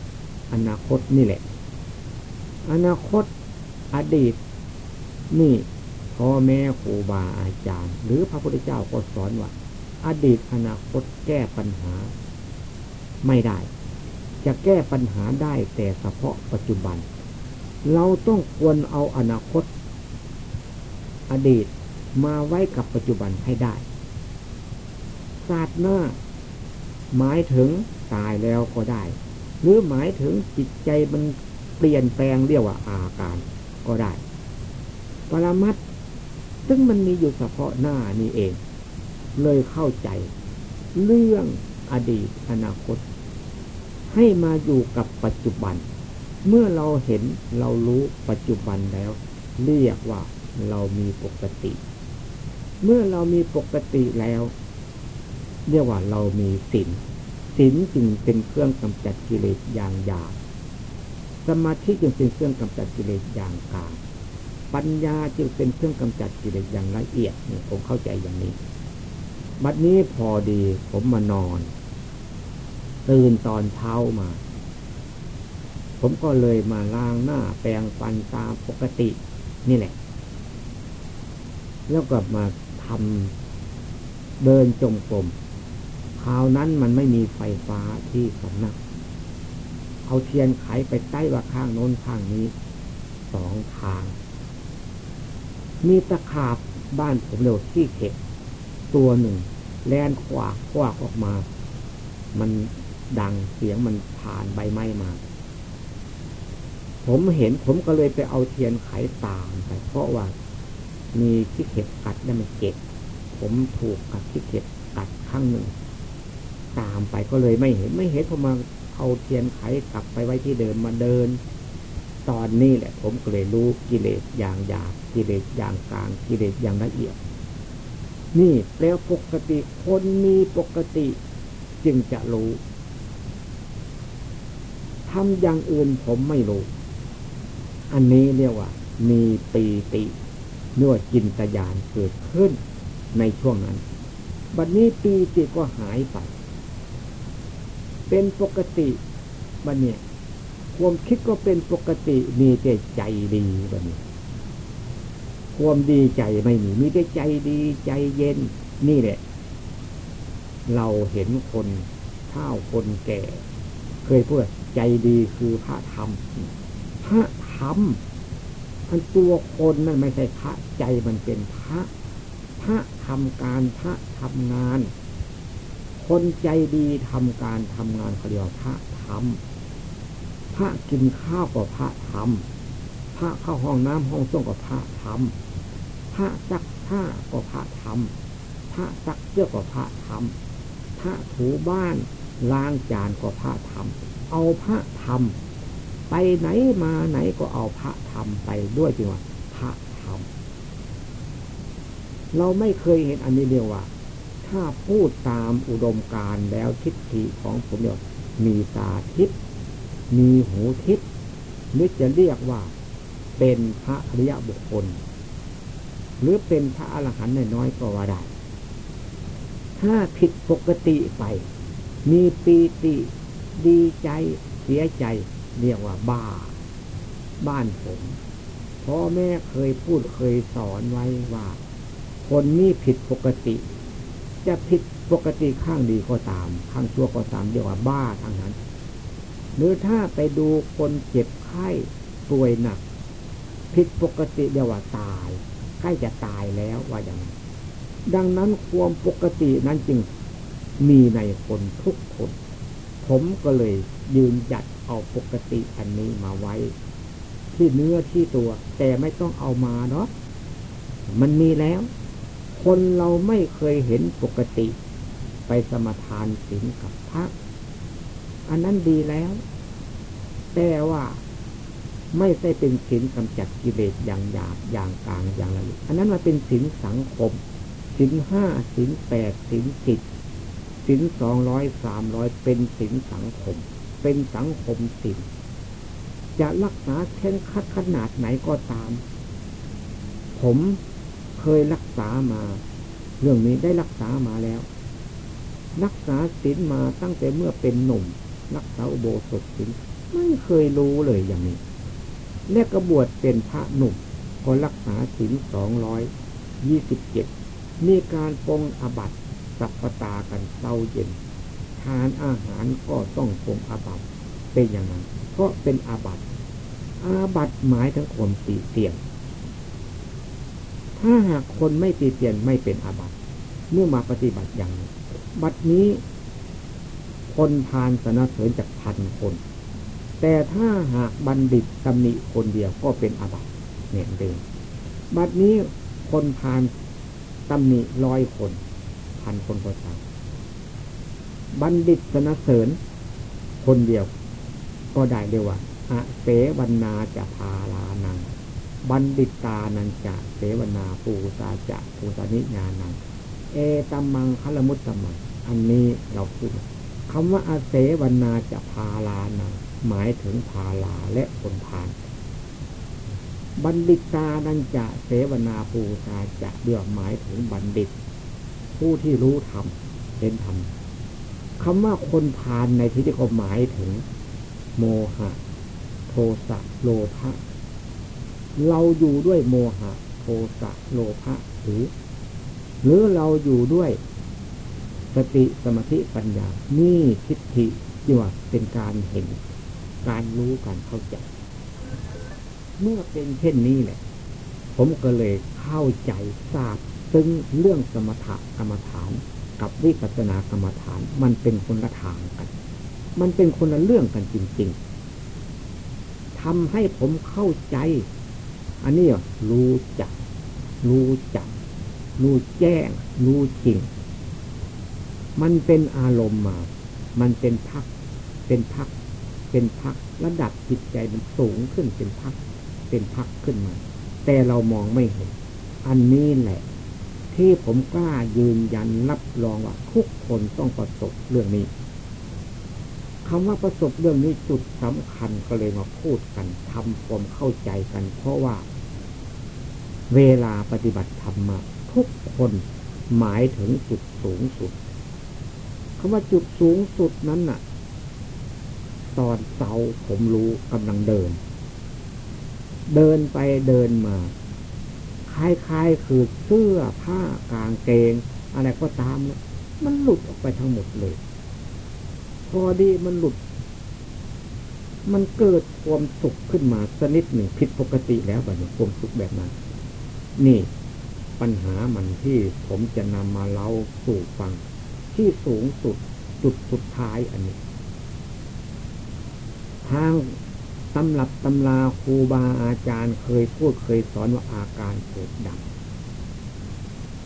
อนาคตนี่แหละ อนาคตอดีตนี่พ่อแม่ครูบาอาจารย์ หรือพระพุทธเจ้าก็สอนว่า อดีตอนาคตแก้ปัญหาไม่ได้ จะแก้ปัญหาได้แต่เฉพาะปัจจุบัน เราต้องควรเอาอนาคต อดีตมาไว้กับปัจจุบันให้ได้ศาสตร์หน้า หมายถึงตายแล้วก็ได้ หรือหมายถึงจิตใจมันเปลี่ยนแปลงเรียกว่าอาการก็ได้ ปรมัตซึ่งมันมีอยู่เฉพาะหน้านี่เอง เลยเข้าใจ เรื่องอดีตอนาคต ให้มาอยู่กับปัจจุบัน เมื่อเราเห็นเรารู้ปัจจุบันแล้ว เรียกว่าเรามีปกติ เมื่อเรามีปกติแล้ว เรียกว่าเรามีศีลศีลจึงเป็นเครื่องกำจัดกิเลสอย่างหยาบสมาธิจึงเป็นเครื่องกำจัดกิเลสอย่างกลางปัญญาจึงเป็นเครื่องกำจัดกิเลสอย่างละเอียดนี่ผมเข้าใจอย่างนี้ บัดนี้พอดีผมมานอน ตื่นตอนเช้ามา ผมก็เลยมาล้างหน้าแปรงฟันตามปกตินี่แหละ แล้วก็มาทำเดินจงกรมคราวนั้นมันไม่มีไฟฟ้าที่สำนัก เอาเทียนไขไปใต้ว่าข้างโน้นข้างนี้ สองทาง มีตะขาบบ้านผมเร็วที่เข็ดตัวหนึ่ง แลนขวากขวากออกมา มัน ดังเสียงมันผ่านใบไม้มา ผมเห็นผมก็เลยไปเอาเทียนไขตามไปเพราะว่า มีขี้เข็บกัดได้มันเจ็บผมถูกกัดขี้เข็บกัดข้างหนึ่ง ตามไปก็เลยไม่เห็นไม่เห็นผมมาเอาเทียนไขกลับไปไว้ที่เดิมมาเดิน ตอนนี้แหละ ผมก็เลยรู้กิเลสอย่างหยาบกิเลสอย่างกลางกิเลสอย่างละเอียด นี่แปลปกติคนมีปกติจึงจะรู้ ทำอย่างอื่นผมไม่รู้ อันนี้เรียกว่า มีปีติเนื้อจินตยานเกิดขึ้นในช่วงนั้น บัดนี้ปีติก็หายไป เป็นปกติบัดเนี่ยความคิดก็เป็นปกติมีแต่ใจดีบัดนี้ความดีใจไม่มีมีแต่ใจดีใจเย็น นี่แหละ เราเห็นคนเท่าคนแก่ เคยพูด ใจดีคือพระธรรม พระธรรมมันตัวคนนั่นไม่ใช่พระใจมันเป็นพระ พระทำการพระทำงาน คนใจดีทำการทำงานเขาเรียกพระธรรม พระกินข้าวก็พระธรรม พระเข้าห้องน้ำห้องส้วมก็พระธรรม พระซักผ้าก็พระธรรม พระซักเสื้อก็พระธรรม พระถูบ้านล้างจานก็พระธรรม เอาพระธรรม ไปไหนมาไหนก็เอาพระธรรมไปด้วยจริงว่าพระธรรม เราไม่เคยเห็นอันนี้เรียกว่า ถ้าพูดตามอุดมการแล้วทิฏฐิของผมเดียวมีตาทิพมีหูทิพหรือจะเรียกว่าเป็นพระอริยบุคคล หรือเป็นพระอรหันต์น้อยก็ว่าได้ ถ้าผิดปกติไป มีปีติ ดีใจเสียใจ เรียกว่าบ้า บ้านผมพ่อแม่เคยพูดเคยสอนไว้ว่า คนนี้ผิดปกติ จะผิดปกติข้างดีก็ตาม ข้างชั่วก็ตามเรียกว่าบ้าทางนั้น หรือถ้าไปดูคนเจ็บไข้ป่วยหนัก ผิดปกติเรียกว่าตาย ใกล้จะตายแล้วว่าอย่างนั้นดังนั้นความปกตินั้นจึงมีในคนทุกคน ผมก็เลยยืนหยัดเอาปกติอันนี้มาไว้ ที่เนื้อที่ตัว แต่ไม่ต้องเอามาเนาะมันมีแล้ว คนเราไม่เคยเห็นปกติ ไปสมทานศีลกับพระอันนั้นดีแล้ว แต่ว่าไม่ใช่เป็นศีลกำจัดกิเลสอย่างหยาบอย่างกลางอย่างละเอียดอันนั้นมาเป็นศีลสังคมศีลห้าศีลแปดศีลสิบ ศีลสองร้อยสามร้อยเป็นศีลสังคม เป็นสังคมสินจะรักษาเช่นคัดขนาดไหนก็ตาม ผมเคยรักษามา เรื่องนี้ได้รักษามาแล้ว รักษาศีลมาตั้งแต่เมื่อเป็นหนุ่ม รักษาอุโบสถศีลไม่เคยรู้เลยอย่างนี้และกระบวดเป็นพระหนุ่มก็รักษาศีลสองร้อยยี่สิบเจ็ดมีการปองอบัต สัพตากันเศร้าเย็น ทานอาหารก็ต้องคงอาบัตเป็นอย่างนั้น เพราะเป็นอาบัตอาบัตหมายถึงคนตีเตียน ถ้าหากคนไม่ตีเตียนไม่เป็นอาบัตเมื่อมาปฏิบัติอย่างนี้บัดนี้คนทานสนเสริญจากพันคน แต่ถ้าหากบัณฑิตตำหนิคนเดียวก็เป็นอาบัตเนี่ยเองบัดนี้คนทานตำหนิร้อยคน พันคนก็ตามบัณฑิตสนเสริญ คนเดียว ก็ได้เรียกว่าอะเสวนาจะพาลานัง บัณฑิตานันจะเสวนาปูตาจะปูตานิญานัง เอตัมมังคลมุตตมัง อันนี้เราพูดคำว่าอาเสวนาจะพาลานัง หมายถึงพาลาและคนพาน บัณฑิตานันจะเสวนาปูตาจะเดียวหมายถึงบัณฑิต ผู้ที่รู้ธรรมเห็นธรรมคำว่าคนพาลในที่นี้ก็หมายถึง โมหะ โทสะโลภะเราอยู่ด้วยโมหะ โทสะโลภะหรือ หรือเราอยู่ด้วยสติสมาธิปัญญา นี่ทิฏฐิที่ว่าเป็นการเห็น การรู้การเข้าใจ เมื่อเป็นเช่นนี้แหละ ผมก็เลยเข้าใจทราบ ซึ่งเรื่องสมถกรรมฐานกับวิปัสสนากรรมฐาน มันเป็นคนละทางกัน มันเป็นคนละเรื่องกันจริง ๆทำให้ผมเข้าใจ อันนี้รู้จัก รู้จัก รู้แจ้ง รู้จริง มันเป็นอารมณ์มา มันเป็นพัก เป็นพัก เป็นพัก ระดับจิตใจมันสูงขึ้นเป็นพัก เป็นพักขึ้นมา แต่เรามองไม่เห็น อันนี้แหละ ที่ผมกล้ายืนยันรับรองว่าทุกคนต้องประสบเรื่องนี้คำว่าประสบเรื่องนี้จุดสำคัญก็เลยมาพูดกันทำความเข้าใจกัน เพราะว่า เวลาปฏิบัติธรรมมาทุกคนหมายถึงจุดสูงสุดคำว่าจุดสูงสุดนั้นน่ะ ตอนเสาผมรู้กำลังเดิน เดินไปเดินมา คล้ายๆคือเสื้อผ้ากางเกง อะไรก็ตามเนี่ยมันหลุดออกไปทั้งหมดเลย พอดีมันหลุด มันเกิดความสุขขึ้นมาสนิดหนึ่งผิดปกติแล้วแบบนี้ความสุขแบบนั้น นี่ปัญหามันที่ผมจะนำมาเล่าสู่ฟัง ที่สูงสุดจุดสุดท้ายอันนี้ทาง ตำรับตำราครูบาอาจารย์เคยพูดเคยสอนว่าอาการเกิดดับ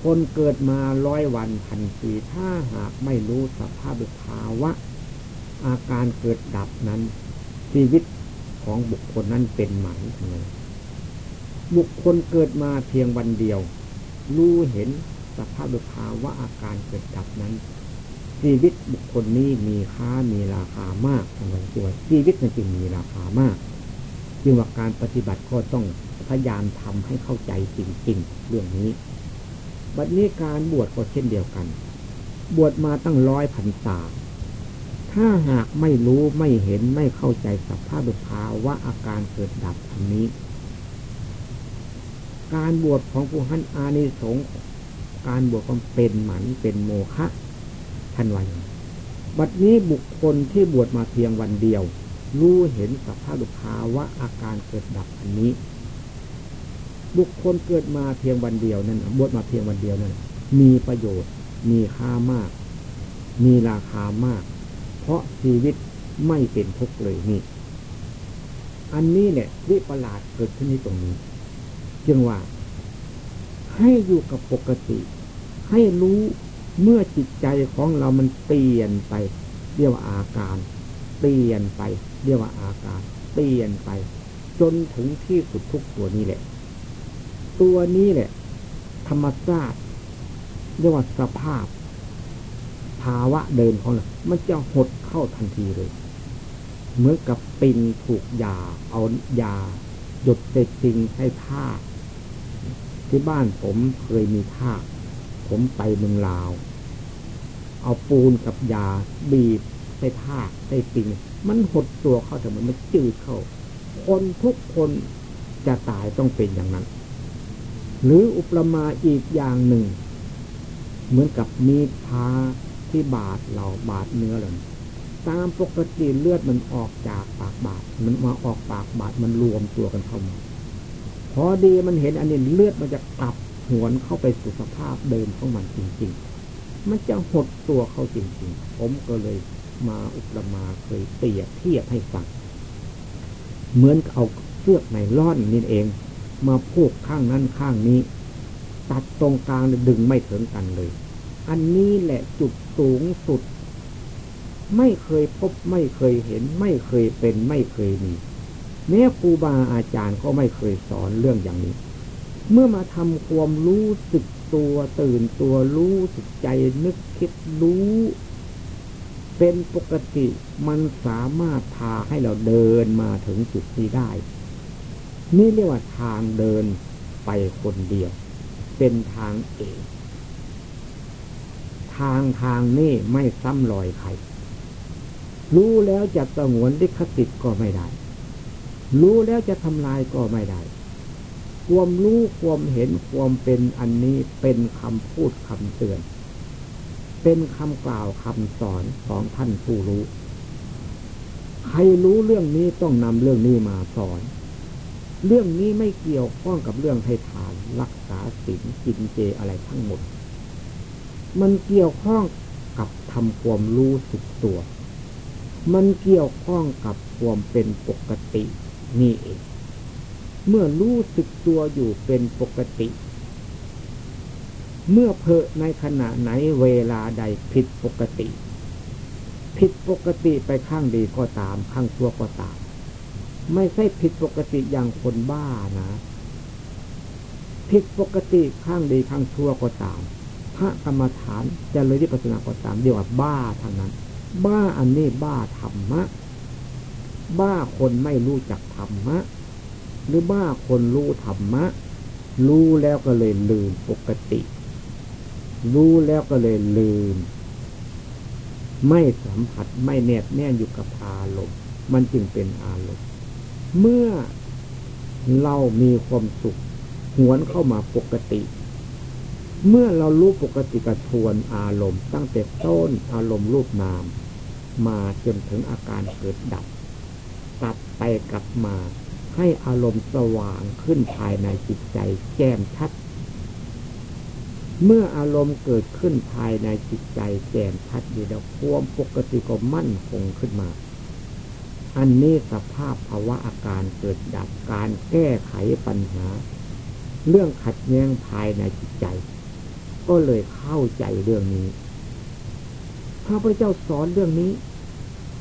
คนเกิดมาร้อยวันพันปีถ้าหากไม่รู้สภาพภาวะ อาการเกิดดับนั้น ชีวิตของบุคคลนั้นเป็นหมันทำไมบุคคลเกิดมาเพียงวันเดียว รู้เห็นสภาพภาวะอาการเกิดดับนั้น ชีวิตบุคคลนี้มีค่ามีราคามากทำไมจึงว่าชีวิตมันจึงมีราคามากจึงว่าการปฏิบัติก็ต้องพยายามทำให้เข้าใจจริงๆเรื่องนี้บัดนี้การบวชก็เช่นเดียวกัน บวชมาตั้งร้อยพันษาถ้าหากไม่รู้ไม่เห็นไม่เข้าใจสภาพภาวะอาการเกิดดับอันนี้ การบวชของผู้หันอานิสงส์การบวชก็เป็นหมันเป็นโมฆะ ท่านว่าอย่างบัดนี้บุคคลที่บวชมาเพียงวันเดียว รู้เห็นสภาพภาวะอาการเกิดดับอันนี้ บุคคลเกิดมาเพียงวันเดียวนั้นบวชมาเพียงวันเดียวนั้นมีประโยชน์ มีค่ามาก มีราคามาก เพราะชีวิตไม่เป็นทุกข์เลยนี่ อันนี้เนี่ยวิปลาดเกิดขึ้นที่ตรงนี้จึงว่า ให้อยู่กับปกติ ให้รู้ เมื่อจิตใจของเรามันเปลี่ยนไป เรียกว่าอาการ เปลี่ยนไป เรียกว่าอาการ เปลี่ยนไป จนถึงที่สุดทุกตัวนี้แหละ ตัวนี้แหละ ธรรมชาติเรียกว่าสภาพ ภาวะเดิมของเรา มันจะหดเข้าทันทีเลย เหมือนกับปิงถูกยา เอายา หยดเด็จริงให้ท่าที่บ้านผมเคยมีท่าผมไปเมืองลาว เอาปูนกับยาบีบใส่ท่าใส่ปิงมันหดตัวเข้าแต่มันไม่จืดเข้า คนทุกคนจะตายต้องเป็นอย่างนั้น หรืออุปมาอีกอย่างหนึ่ง เหมือนกับมีดพาที่บาดเราบาดเนื้อเลยตามปกติเลือดมันออกจากปากบาดมันมาออกปากบาดมันรวมตัวกันเข้ามาพอดีมันเห็นอันนี้เลือดมันจะกลับหวนเข้าไปสู่สภาพเดิมของมันจริงๆ มันจะหดตัวเขาจริงๆ ผมก็เลยมาอุปมาเคยเปรียบเทียบให้ฟัง เหมือนเอาเชือกไนล่อนนี่เอง มาพูกข้างนั้นข้างนี้ ตัดตรงกลางดึงไม่ถึงกันเลย อันนี้แหละจุดสูงสุด ไม่เคยพบไม่เคยเห็น ไม่เคยเป็นไม่เคยมีแม้ครูบาอาจารย์ก็ไม่เคยสอนเรื่องอย่างนี้ เมื่อมาทำความรู้สึก ตัวตื่นตัวรู้สึกใจนึกคิดรู้ เป็นปกติมันสามารถพาให้เราเดินมาถึงจุดนี้ได้ นี่เรียกว่าทางเดินไปคนเดียว เป็นทางเองทางทางนี่ไม่ซ้ำรอยใคร รู้แล้วจะสงวนลิขสิทธิ์ก็ไม่ได้ รู้แล้วจะทำลายก็ไม่ได้ ความรู้ความเห็นความเป็นอันนี้เป็นคำพูดคำเตือน เป็นคำกล่าวคำสอนของท่านผู้รู้ ใครรู้เรื่องนี้ต้องนำเรื่องนี้มาสอน เรื่องนี้ไม่เกี่ยวข้องกับเรื่องให้ทานรักษาศีลกินเจอะไรทั้งหมด มันเกี่ยวข้องกับทำความรู้สึกตัว มันเกี่ยวข้องกับความเป็นปกตินี่เอง เมื่อรู้สึกตัวอยู่เป็นปกติ เมื่อเพอในขณะไหนเวลาใดผิดปกติ ผิดปกติไปข้างดีก็ตาม ข้างชั่วก็ตาม ไม่ใช่ผิดปกติอย่างคนบ้านะ ผิดปกติข้างดีข้างชั่วก็ตาม พระกรรมฐานจะเลยที่ปัสนาก็ตามเรียกว่าบ้าทางนั้น บ้าอันนี้บ้าธรรมะ บ้าคนไม่รู้จักธรรมะ หรือบ้าคนรู้ธรรมะ รู้แล้วก็เลยลืมปกติ รู้แล้วก็เลยลืม ไม่สัมผัสไม่แนบแน่นอยู่กับอารมณ์ มันจึงเป็นอารมณ์ เมื่อเรามีความสุข หวนเข้ามาปกติ เมื่อเรารู้ปกติกระทวนอารมณ์ ตั้งแต่ต้นอารมณ์รูปนาม มาจนถึงอาการเกิดดับตัดไปกลับมา ให้อารมณ์สว่างขึ้นภายในจิตใจแจ่มชัด เมื่ออารมณ์เกิดขึ้นภายในจิตใจแจ่มชัดอยู่แล้วความปกติก็มั่นคงขึ้นมา อันนี้สภาพภาวะอาการเกิดดับการแก้ไขปัญหา เรื่องขัดแย้งภายในจิตใจ ก็เลยเข้าใจเรื่องนี้พระพุทธเจ้าสอนเรื่องนี้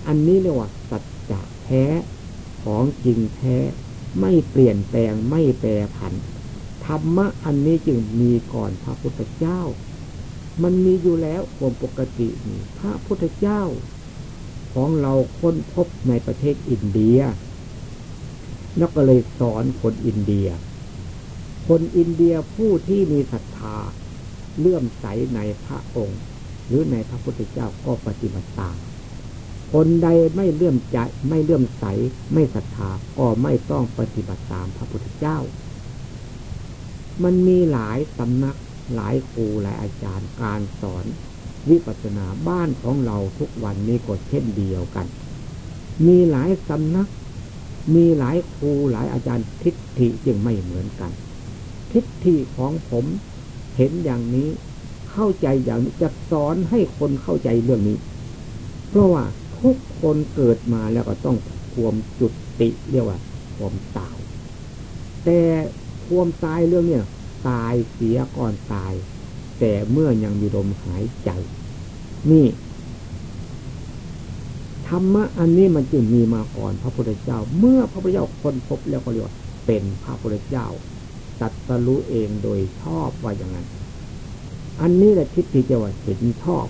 อันนี้เรียกว่าสัจจะแท้ของจริงแท้ ไม่เปลี่ยนแปลงไม่แปรผัน ธรรมะอันนี้จึงมีก่อนพระพุทธเจ้า มันมีอยู่แล้วความปกตินี่พระพุทธเจ้า ของเราค้นพบในประเทศอินเดีย แล้วก็เลยสอนคนอินเดีย คนอินเดียผู้ที่มีศรัทธาเลื่อมใสในพระองค์ หรือในพระพุทธเจ้าก็ปฏิบัติตาม คนใดไม่เลื่อมใจไม่เลื่อมใส ไม่ศรัทธาก็ไม่ต้องปฏิบัติตามพระพุทธเจ้า มันมีหลายสำนักหลายครูหลายอาจารย์การสอน วิปัสสนาบ้านของเราทุกวันนี้ก็เช่นเดียวกัน มีหลายสำนัก มีหลายครูหลายอาจารย์ทิฏฐิจึงไม่เหมือนกัน ทิฏฐิของผมเห็นอย่างนี้เข้าใจอย่างนี้จะสอนให้คนเข้าใจเรื่องนี้ เพราะว่า ทุกคนเกิดมาแล้วก็ต้องความจุดติเรียกว่า ความตาย แต่ความตายเรื่องเนี่ยตายเสียก่อนตาย แต่เมื่อยังมีลมหายใจ นี่ธรรมะอันนี้มันจึงมีมาก่อนพระพุทธเจ้า เมื่อพระพุทธเจ้าคนพบแล้วก็เรียกว่าเป็นพระพุทธเจ้าตัดสรู้เองโดยชอบว่าอย่างนั้น อันนี้แหละทิฏฐิจะว่าเห็นชอบ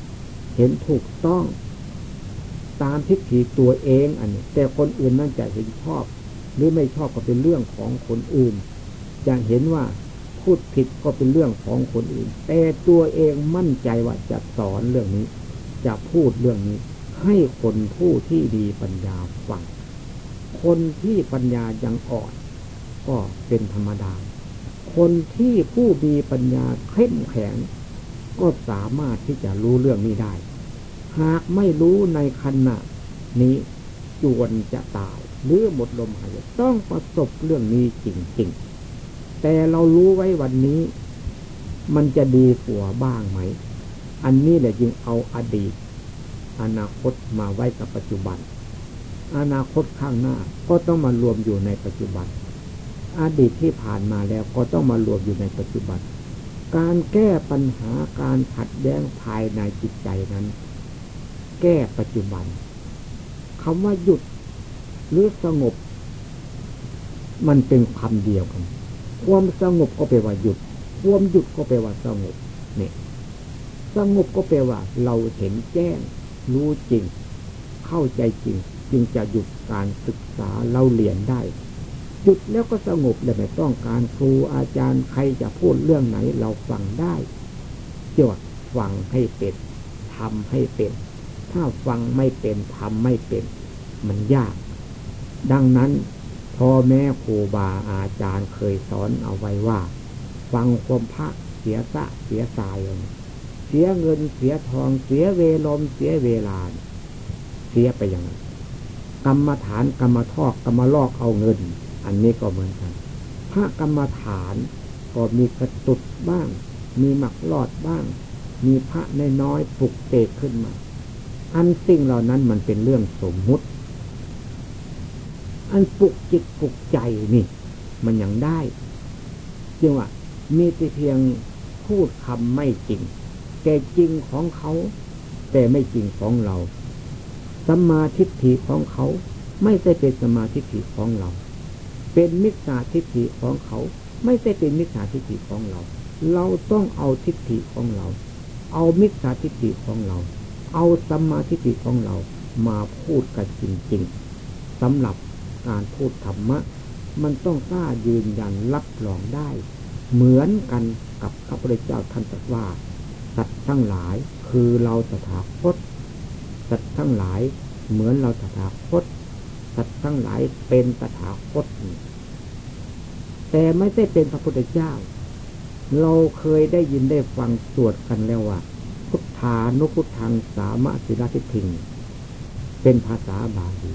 เห็นถูกต้อง ตามทิฏฐิตัวเองอันนี้แต่คนอื่นนั่นจะเห็นชอบ หรือไม่ชอบก็เป็นเรื่องของคนอื่น จะเห็นว่าพูดผิดก็เป็นเรื่องของคนอื่น แต่ตัวเองมั่นใจว่าจะสอนเรื่องนี้ จะพูดเรื่องนี้ ให้คนผู้ที่ดีปัญญาฟัง คนที่ปัญญายังอ่อนก็เป็นธรรมดา คนที่ผู้มีปัญญาเข้มแข็งก็สามารถที่จะรู้เรื่องนี้ได้ หากไม่รู้ในขณะนี้จวนจะตายหรือหมดลมหายใจต้องประสบเรื่องนี้จริงๆ แต่เรารู้ไว้วันนี้ มันจะดีกว่าบ้างไหม อันนี้แหละจึงเอาอดีต อนาคตมาไว้กับปัจจุบัน อนาคตข้างหน้าก็ต้องมารวมอยู่ในปัจจุบัน อดีตที่ผ่านมาแล้วก็ต้องมารวมอยู่ในปัจจุบัน การแก้ปัญหาการขัดแย้งภายในจิตใจนั้น แก้ปัจจุบันคำว่าหยุดหรือสงบ มันเป็นคำเดียวกัน ความสงบก็แปลว่าหยุด ความหยุดก็แปลว่าสงบเนี่ยสงบก็แปลว่า เราเห็นแจ้ง รู้จริง เข้าใจจริง จึงจะหยุดการศึกษาเราเรียนได้ หยุดแล้วก็สงบเลยไม่ต้องการครูอาจารย์ใครจะพูดเรื่องไหน เราฟังได้จดฟังให้เป็นทำให้เป็น ถ้าฟังไม่เป็นทำไม่เป็น มันยาก ดังนั้นพ่อแม่ครูบาอาจารย์เคยสอนเอาไว้ว่า ฟังความพระเสียสะเสียสายเสียเงินเสียทองเสียเวลมเสียเวลา เสียไปอย่างนั้นกรรมฐานกรรมทอกกรรมลอกเอาเงิน อันนี้ก็เหมือนกันพระกรรมฐานก็มีกระตุดบ้าง มีหมักลอดบ้าง มีพระน้อยๆปลุกเตกขึ้นมา อันสิ่งเหล่านั้นมันเป็นเรื่องสมมุติ อันปลุกจิตปลุกใจนี่ มันยังได้จึงว่า มีแต่เพียงพูดคำไม่จริง แต่จริงของเขา แต่ไม่จริงของเราสมาธิฐิของเขา ไม่ใช่เป็นสมาธิฐิของเรา เป็นมิจฉาทิฏฐิของเขา ไม่ใช่เป็นมิจฉาทิฏฐิของเรา เราต้องเอาทิฏฐิของเรา เอามิจฉาทิฏฐิของเรา เอาสมาธิฐิของเรามาพูดกันจริงๆสำหรับการพูดธรรมะ มันต้องกล้ายืนยันรับรองได้ เหมือนกันกับพระพุทธเจ้าท่านตรัสว่า สัตว์ทั้งหลายคือเราตถาคตสัตว์ทั้งหลายเหมือนเราตถาคตสัตว์ทั้งหลายเป็นตถาคต แต่ไม่ได้เป็นพระพุทธเจ้า เราเคยได้ยินได้ฟังสวดกันแล้วว่า พุทานุพุทธังสามะสิลทิทิงเป็นภาษาบาลี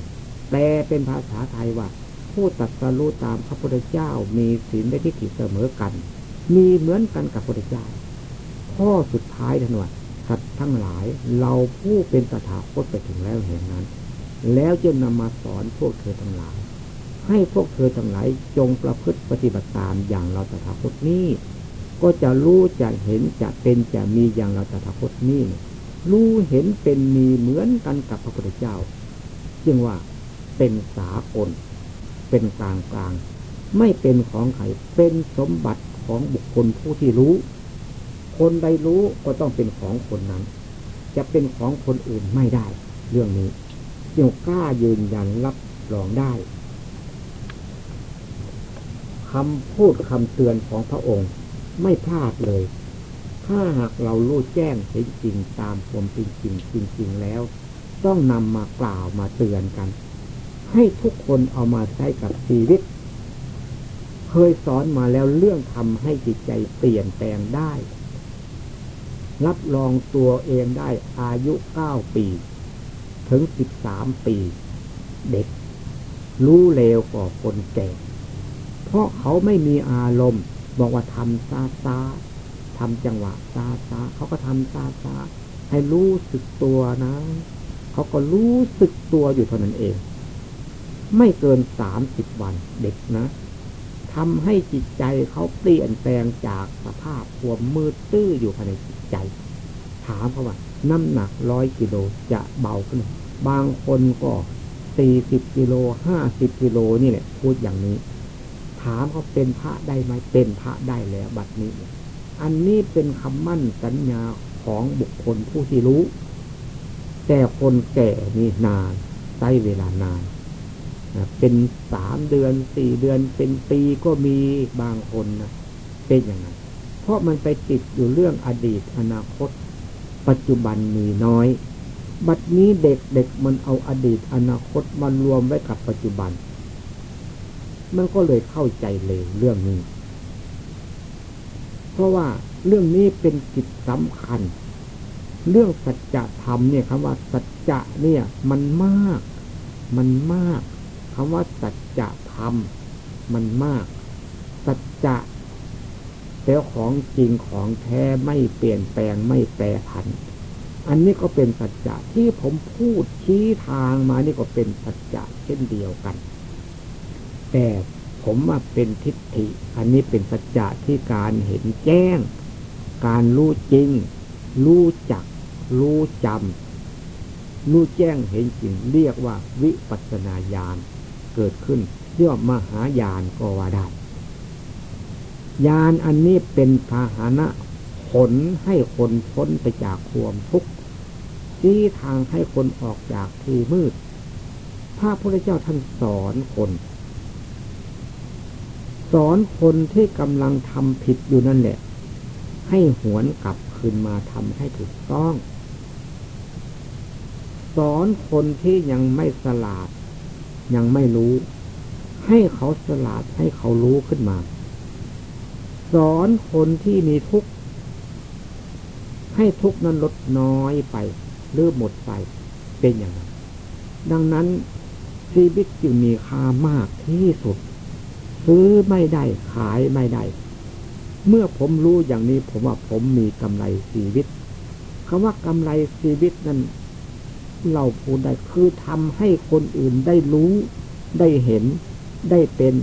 แต่เป็นภาษาไทยว่า ผู้ตัดสรู้ตามพระพุทธเจ้ามีศีลได้ที่ถิเสมอกัน มีเหมือนกันกับพระพุทธเจ้า ข้อสุดท้ายท่านว่าสัตว์ทั้งหลายเราผู้เป็นตถาคตไปถึงแล้วแห่งนั้น แล้วจะนำมาสอนพวกเธอทั้งหลาย ให้พวกเธอทั้งหลายจงประพฤติปฏิบัติตามอย่างเราตถาคตนี้ ก็จะรู้จะเห็นจะเป็นจะมีอย่างเราตถาคตนี้รู้เห็นเป็นมีเหมือนกันกับพระพุทธเจ้าจึงว่าเป็นสากล เป็นกลางกลาง ไม่เป็นของใครเป็นสมบัติของบุคคลผู้ที่รู้ คนใดรู้ก็ต้องเป็นของคนนั้น จะเป็นของคนอื่นไม่ได้ เรื่องนี้จึงกล้ายืนยันรับรองได้คำพูดคำเตือนของพระองค์ ไม่พลาดเลย ถ้าหากเรารู้แจ้งจริงๆตามความจริงจริงๆแล้ว ต้องนำมากล่าวมาเตือนกัน ให้ทุกคนเอามาใช้กับชีวิต เคยสอนมาแล้วเรื่องทำให้จิตใจเปลี่ยนแปลงได้ รับรองตัวเองได้อายุเก้าปี ถึงสิบสามปี เด็ก รู้เลวกว่าคนแก่ เพราะเขาไม่มีอารมณ์ บอกว่าทำซาซาทำจังหวะซาซาเขาก็ทำซาซาให้รู้สึกตัวนะ เขาก็รู้สึกตัวอยู่เท่านั้นเอง ไม่เกินสามสิบวันเด็กนะทำให้จิตใจเขาเปลี่ยนแปลงจากสภาพความมืดตื้ออยู่ภายในจิตใจ ถามเขาว่า น้ำหนักร้อยกิโลจะเบาขึ้น บางคนก็สี่สิบกิโลห้าสิบกิโลนี่แหละพูดอย่างนี้ ถามเขาเป็นพระได้ไหมเป็นพระได้แล้วบัดนี้ อันนี้เป็นคำมั่นสัญญาของบุคคลผู้ที่รู้ แต่คนแก่นี่นานใช้เวลานานเป็นสามเดือนสี่เดือนเป็นปีก็มีบางคนนะเป็นอย่างนั้นเพราะมันไปติดอยู่เรื่องอดีตอนาคต ปัจจุบันมีน้อย บัดนี้เด็กเด็กมันเอาอดีตอนาคตมารวมไว้กับปัจจุบัน มันก็เลยเข้าใจเลยเรื่องนี้ เพราะว่าเรื่องนี้เป็นจิตสำคัญ เรื่องสัจธรรมเนี่ยคำว่าสัจจะเนี่ย มันมาก มันมากคำว่าสัจธรรมมันมาก สัจจะแต่ของจริงของแท้ไม่เปลี่ยนแปลงไม่แปรผัน อันนี้ก็เป็นสัจจะที่ผมพูดชี้ทางมานี่ก็เป็นสัจจะเช่นเดียวกัน แต่ผมมาเป็นทิฏฐิ อันนี้เป็นสัจจะที่การเห็นแจ้ง การรู้จริง รู้จัก รู้จำรู้แจ้งเห็นจริง เรียกว่าวิปัสนาญาณเกิดขึ้นเรียกมหายานก็ว่าได้ยานอันนี้เป็นพาหนะผลให้คนพ้นไปจากความทุกข์ชี้ทางให้คนออกจากที่มืด พระพุทธเจ้าท่านสอนคน สอนคนที่กำลังทำผิดอยู่นั่นแหละ ให้หวนกลับคืนมาทำให้ถูกต้อง สอนคนที่ยังไม่สลาด ยังไม่รู้ ให้เขาสลาดให้เขารู้ขึ้นมา สอนคนที่มีทุกข์ ให้ทุกข์นั้นลดน้อยไปหรือหมดไปเป็นอย่างนั้นดังนั้นชีวิตจึงมีค่ามากที่สุด ซื้อไม่ได้ขายไม่ได้ เมื่อผมรู้อย่างนี้ผมว่าผมมีกำไรชีวิตคำว่ากำไรชีวิตนั้น เราพูดได้คือทำให้คนอื่นได้รู้ ได้เห็น ได้เป็น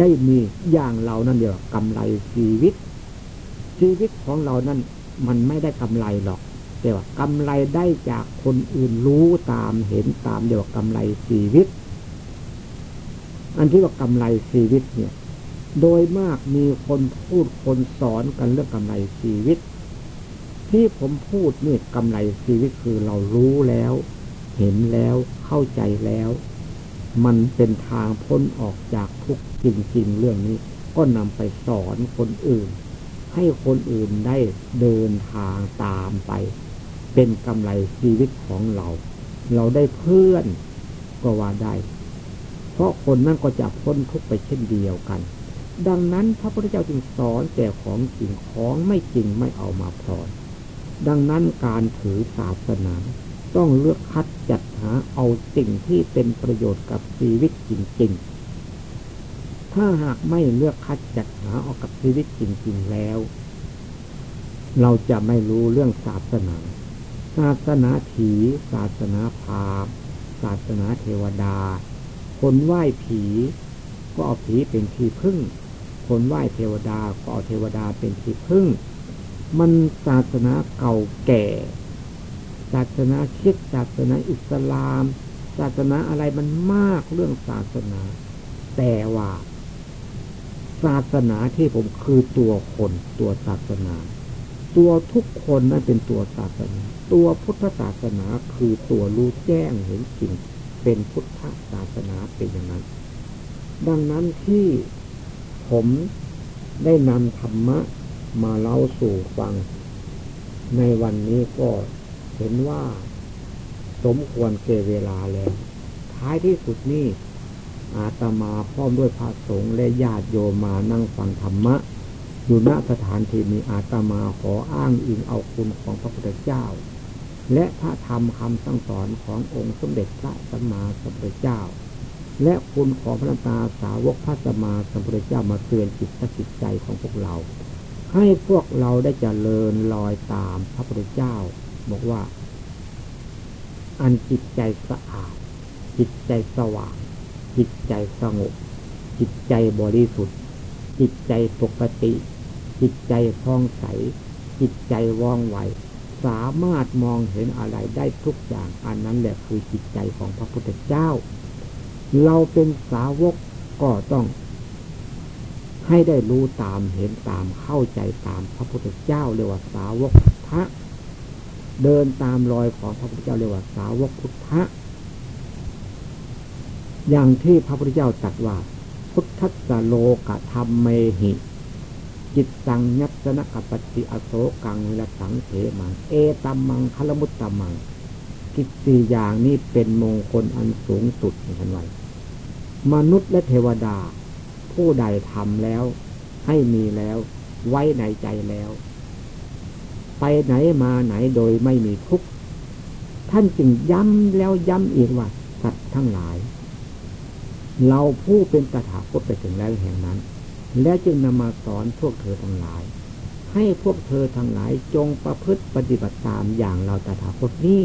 ได้มีอย่างเรานั่นเดียวกำไรชีวิต ชีวิตของเรานั้นมันไม่ได้กำไรหรอกแต่ว่ากำไรได้จากคนอื่นรู้ตามเห็นตามเดียวกำไรชีวิต อันที่ว่ากำไรชีวิตเนี่ย โดยมากมีคนพูดคนสอนกันเรื่องกำไรชีวิต ที่ผมพูดเนี่กำไรชีวิตคือเรารู้แล้ว เห็นแล้วเข้าใจแล้ว มันเป็นทางพ้นออกจากทุกจริง ๆ เรื่องนี้ ก็นำไปสอนคนอื่น ให้คนอื่นได้เดินทางตามไป เป็นกำไรชีวิตของเรา เราได้เพื่อนก็ว่าได้ เพราะคนนั้นก็จะพ้นทุกไปเช่นเดียวกัน ดังนั้นพระพุทธเจ้าจึงสอนแต่ของจริงของไม่จริงไม่เอามาพอน ดังนั้นการถือศาสนาต้องเลือกคัดจัดหาเอาสิ่งที่เป็นประโยชน์กับชีวิตจริง ๆ ถ้าหากไม่เลือกคัดจัดหาออกกับชีวิตจริง ๆ แล้ว เราจะไม่รู้เรื่องศาสนา ศาสนาผี ศาสนาพราหมณ์ศาสนาเทวดา คนไหว้ผี ก็เอาผีเป็นที่พึ่ง คนไหว้เทวดาก็เอาเทวดาเป็นที่พึ่ง มันศาสนาเก่าแก่ ศาสนาคิดศาสนาอิสลาม ศาสนาอะไรมันมากเรื่องศาสนา แต่ว่า ศาสนาที่ผมคือตัวคนตัวศาสนา ตัวทุกคนนั้นเป็นตัวศาสนา ตัวพุทธศาสนาคือตัวรู้แจ้งเห็นจริง เป็นพุทธศาสนาเป็นอย่างนั้น ดังนั้นที่ผมได้นำธรรมะมาเล่าสู่ฟัง ในวันนี้ก็เห็นว่า สมควรเกเวลาแล้ว ท้ายที่สุดนี่อาตมาพร้อมด้วยพระสงฆ์และญาติโยมมานั่งฟังธรรมะ อยู่ณสถานที่นี้อาตมาขออ้างอิงเอาคุณของพระพุทธเจ้า และพระธรรมคำสั่งสอนขององค์สมเด็จพระสัมมาสัมพุทธเจ้า และคุณของพระตาสาวกพระสัมมาสัมพุทธเจ้ามาเตือนจิตจิตใจของพวกเรา ให้พวกเราได้เจริญลอยตามพระพุทธเจ้า บอกว่า อันจิตใจสะอาด จิตใจสว่าง จิตใจสงบ จิตใจบริสุทธิ์ จิตใจปกติ จิตใจพองใส จิตใจว่องไว สามารถมองเห็นอะไรได้ทุกอย่าง อันนั้นแหละคือจิตใจของพระพุทธเจ้า เราเป็นสาวกก็ต้องให้ได้รู้ตามเห็นตามเข้าใจตามพระพุทธเจ้าเรียกว่าสาวกพุทธะเดินตามรอยของพระพุทธเจ้าเรียกว่าสาวกพุทธะอย่างที่พระพุทธเจ้าตรัสว่า พุทธัสโลกธรรมเมหิ จิตสังยัตนะกปฏิอโศกังละสังเถมัง เอตัมมังคลมุตตมัง กิจสี่อย่างนี้เป็นมงคลอันสูงสุดในทันวันมนุษย์และเทวดา ผู้ใดทำแล้ว ให้มีแล้ว ไว้ในใจแล้ว ไปไหนมาไหนโดยไม่มีทุกข์ท่านจึงย้ำแล้วย้ำอีกว่าสัตว์ทั้งหลาย เราผู้เป็นตถาคตไปถึงแล้วแห่งนั้น และจึงนำมาสอนพวกเธอทั้งหลาย ให้พวกเธอทั้งหลายจงประพฤติปฏิบัติตามอย่างเราตถาคตนี้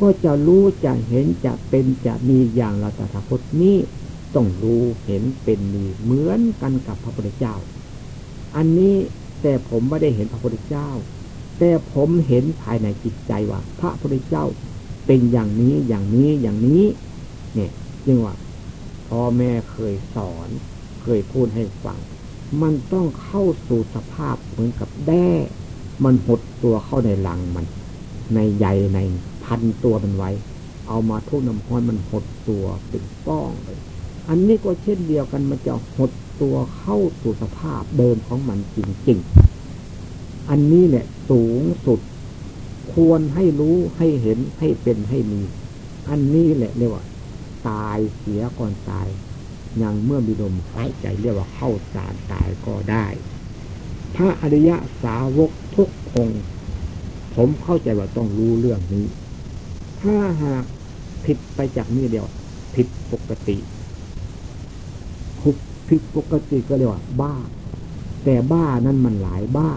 ก็จะรู้จะเห็นจะเป็นจะมีอย่างเราตถาคตนี้ต้องรู้เห็นเป็นมีเหมือนกันกับพระพุทธเจ้า อันนี้แต่ผมไม่ได้เห็นพระพุทธเจ้า แต่ผมเห็นภายในจิตใจว่า พระพุทธเจ้าเป็นอย่างนี้อย่างนี้อย่างนี้ เนี่ยจึงว่าพ่อแม่เคยสอน เคยพูดให้ฟัง มันต้องเข้าสู่สภาพเหมือนกับแด้ มันหดตัวเข้าในหลังมัน ในใยในพันตัวมันไว้ เอามาทุกน้ำห้อนมันหดตัวเป็นป้องเลย อันนี้ก็เช่นเดียวกันมันจะหดตัวเข้าสู่สภาพเดิมของมันจริงๆ อันนี้เนี่ยสูงสุด ควรให้รู้ให้เห็นให้เป็นให้มี อันนี้แหละเรียกว่า ตายเสียก่อนตาย ยังเมื่อมีลมหายใจเรียกว่าเข้าสารตายก็ได้ พระอริยะสาวกทุกองค์ผมเข้าใจว่าต้องรู้เรื่องนี้ ถ้าหากผิดไปจากนี้เดียวผิดปกติผิดปกติก็เรียกว่าบ้า แต่บ้านั้นมันหลายบ้า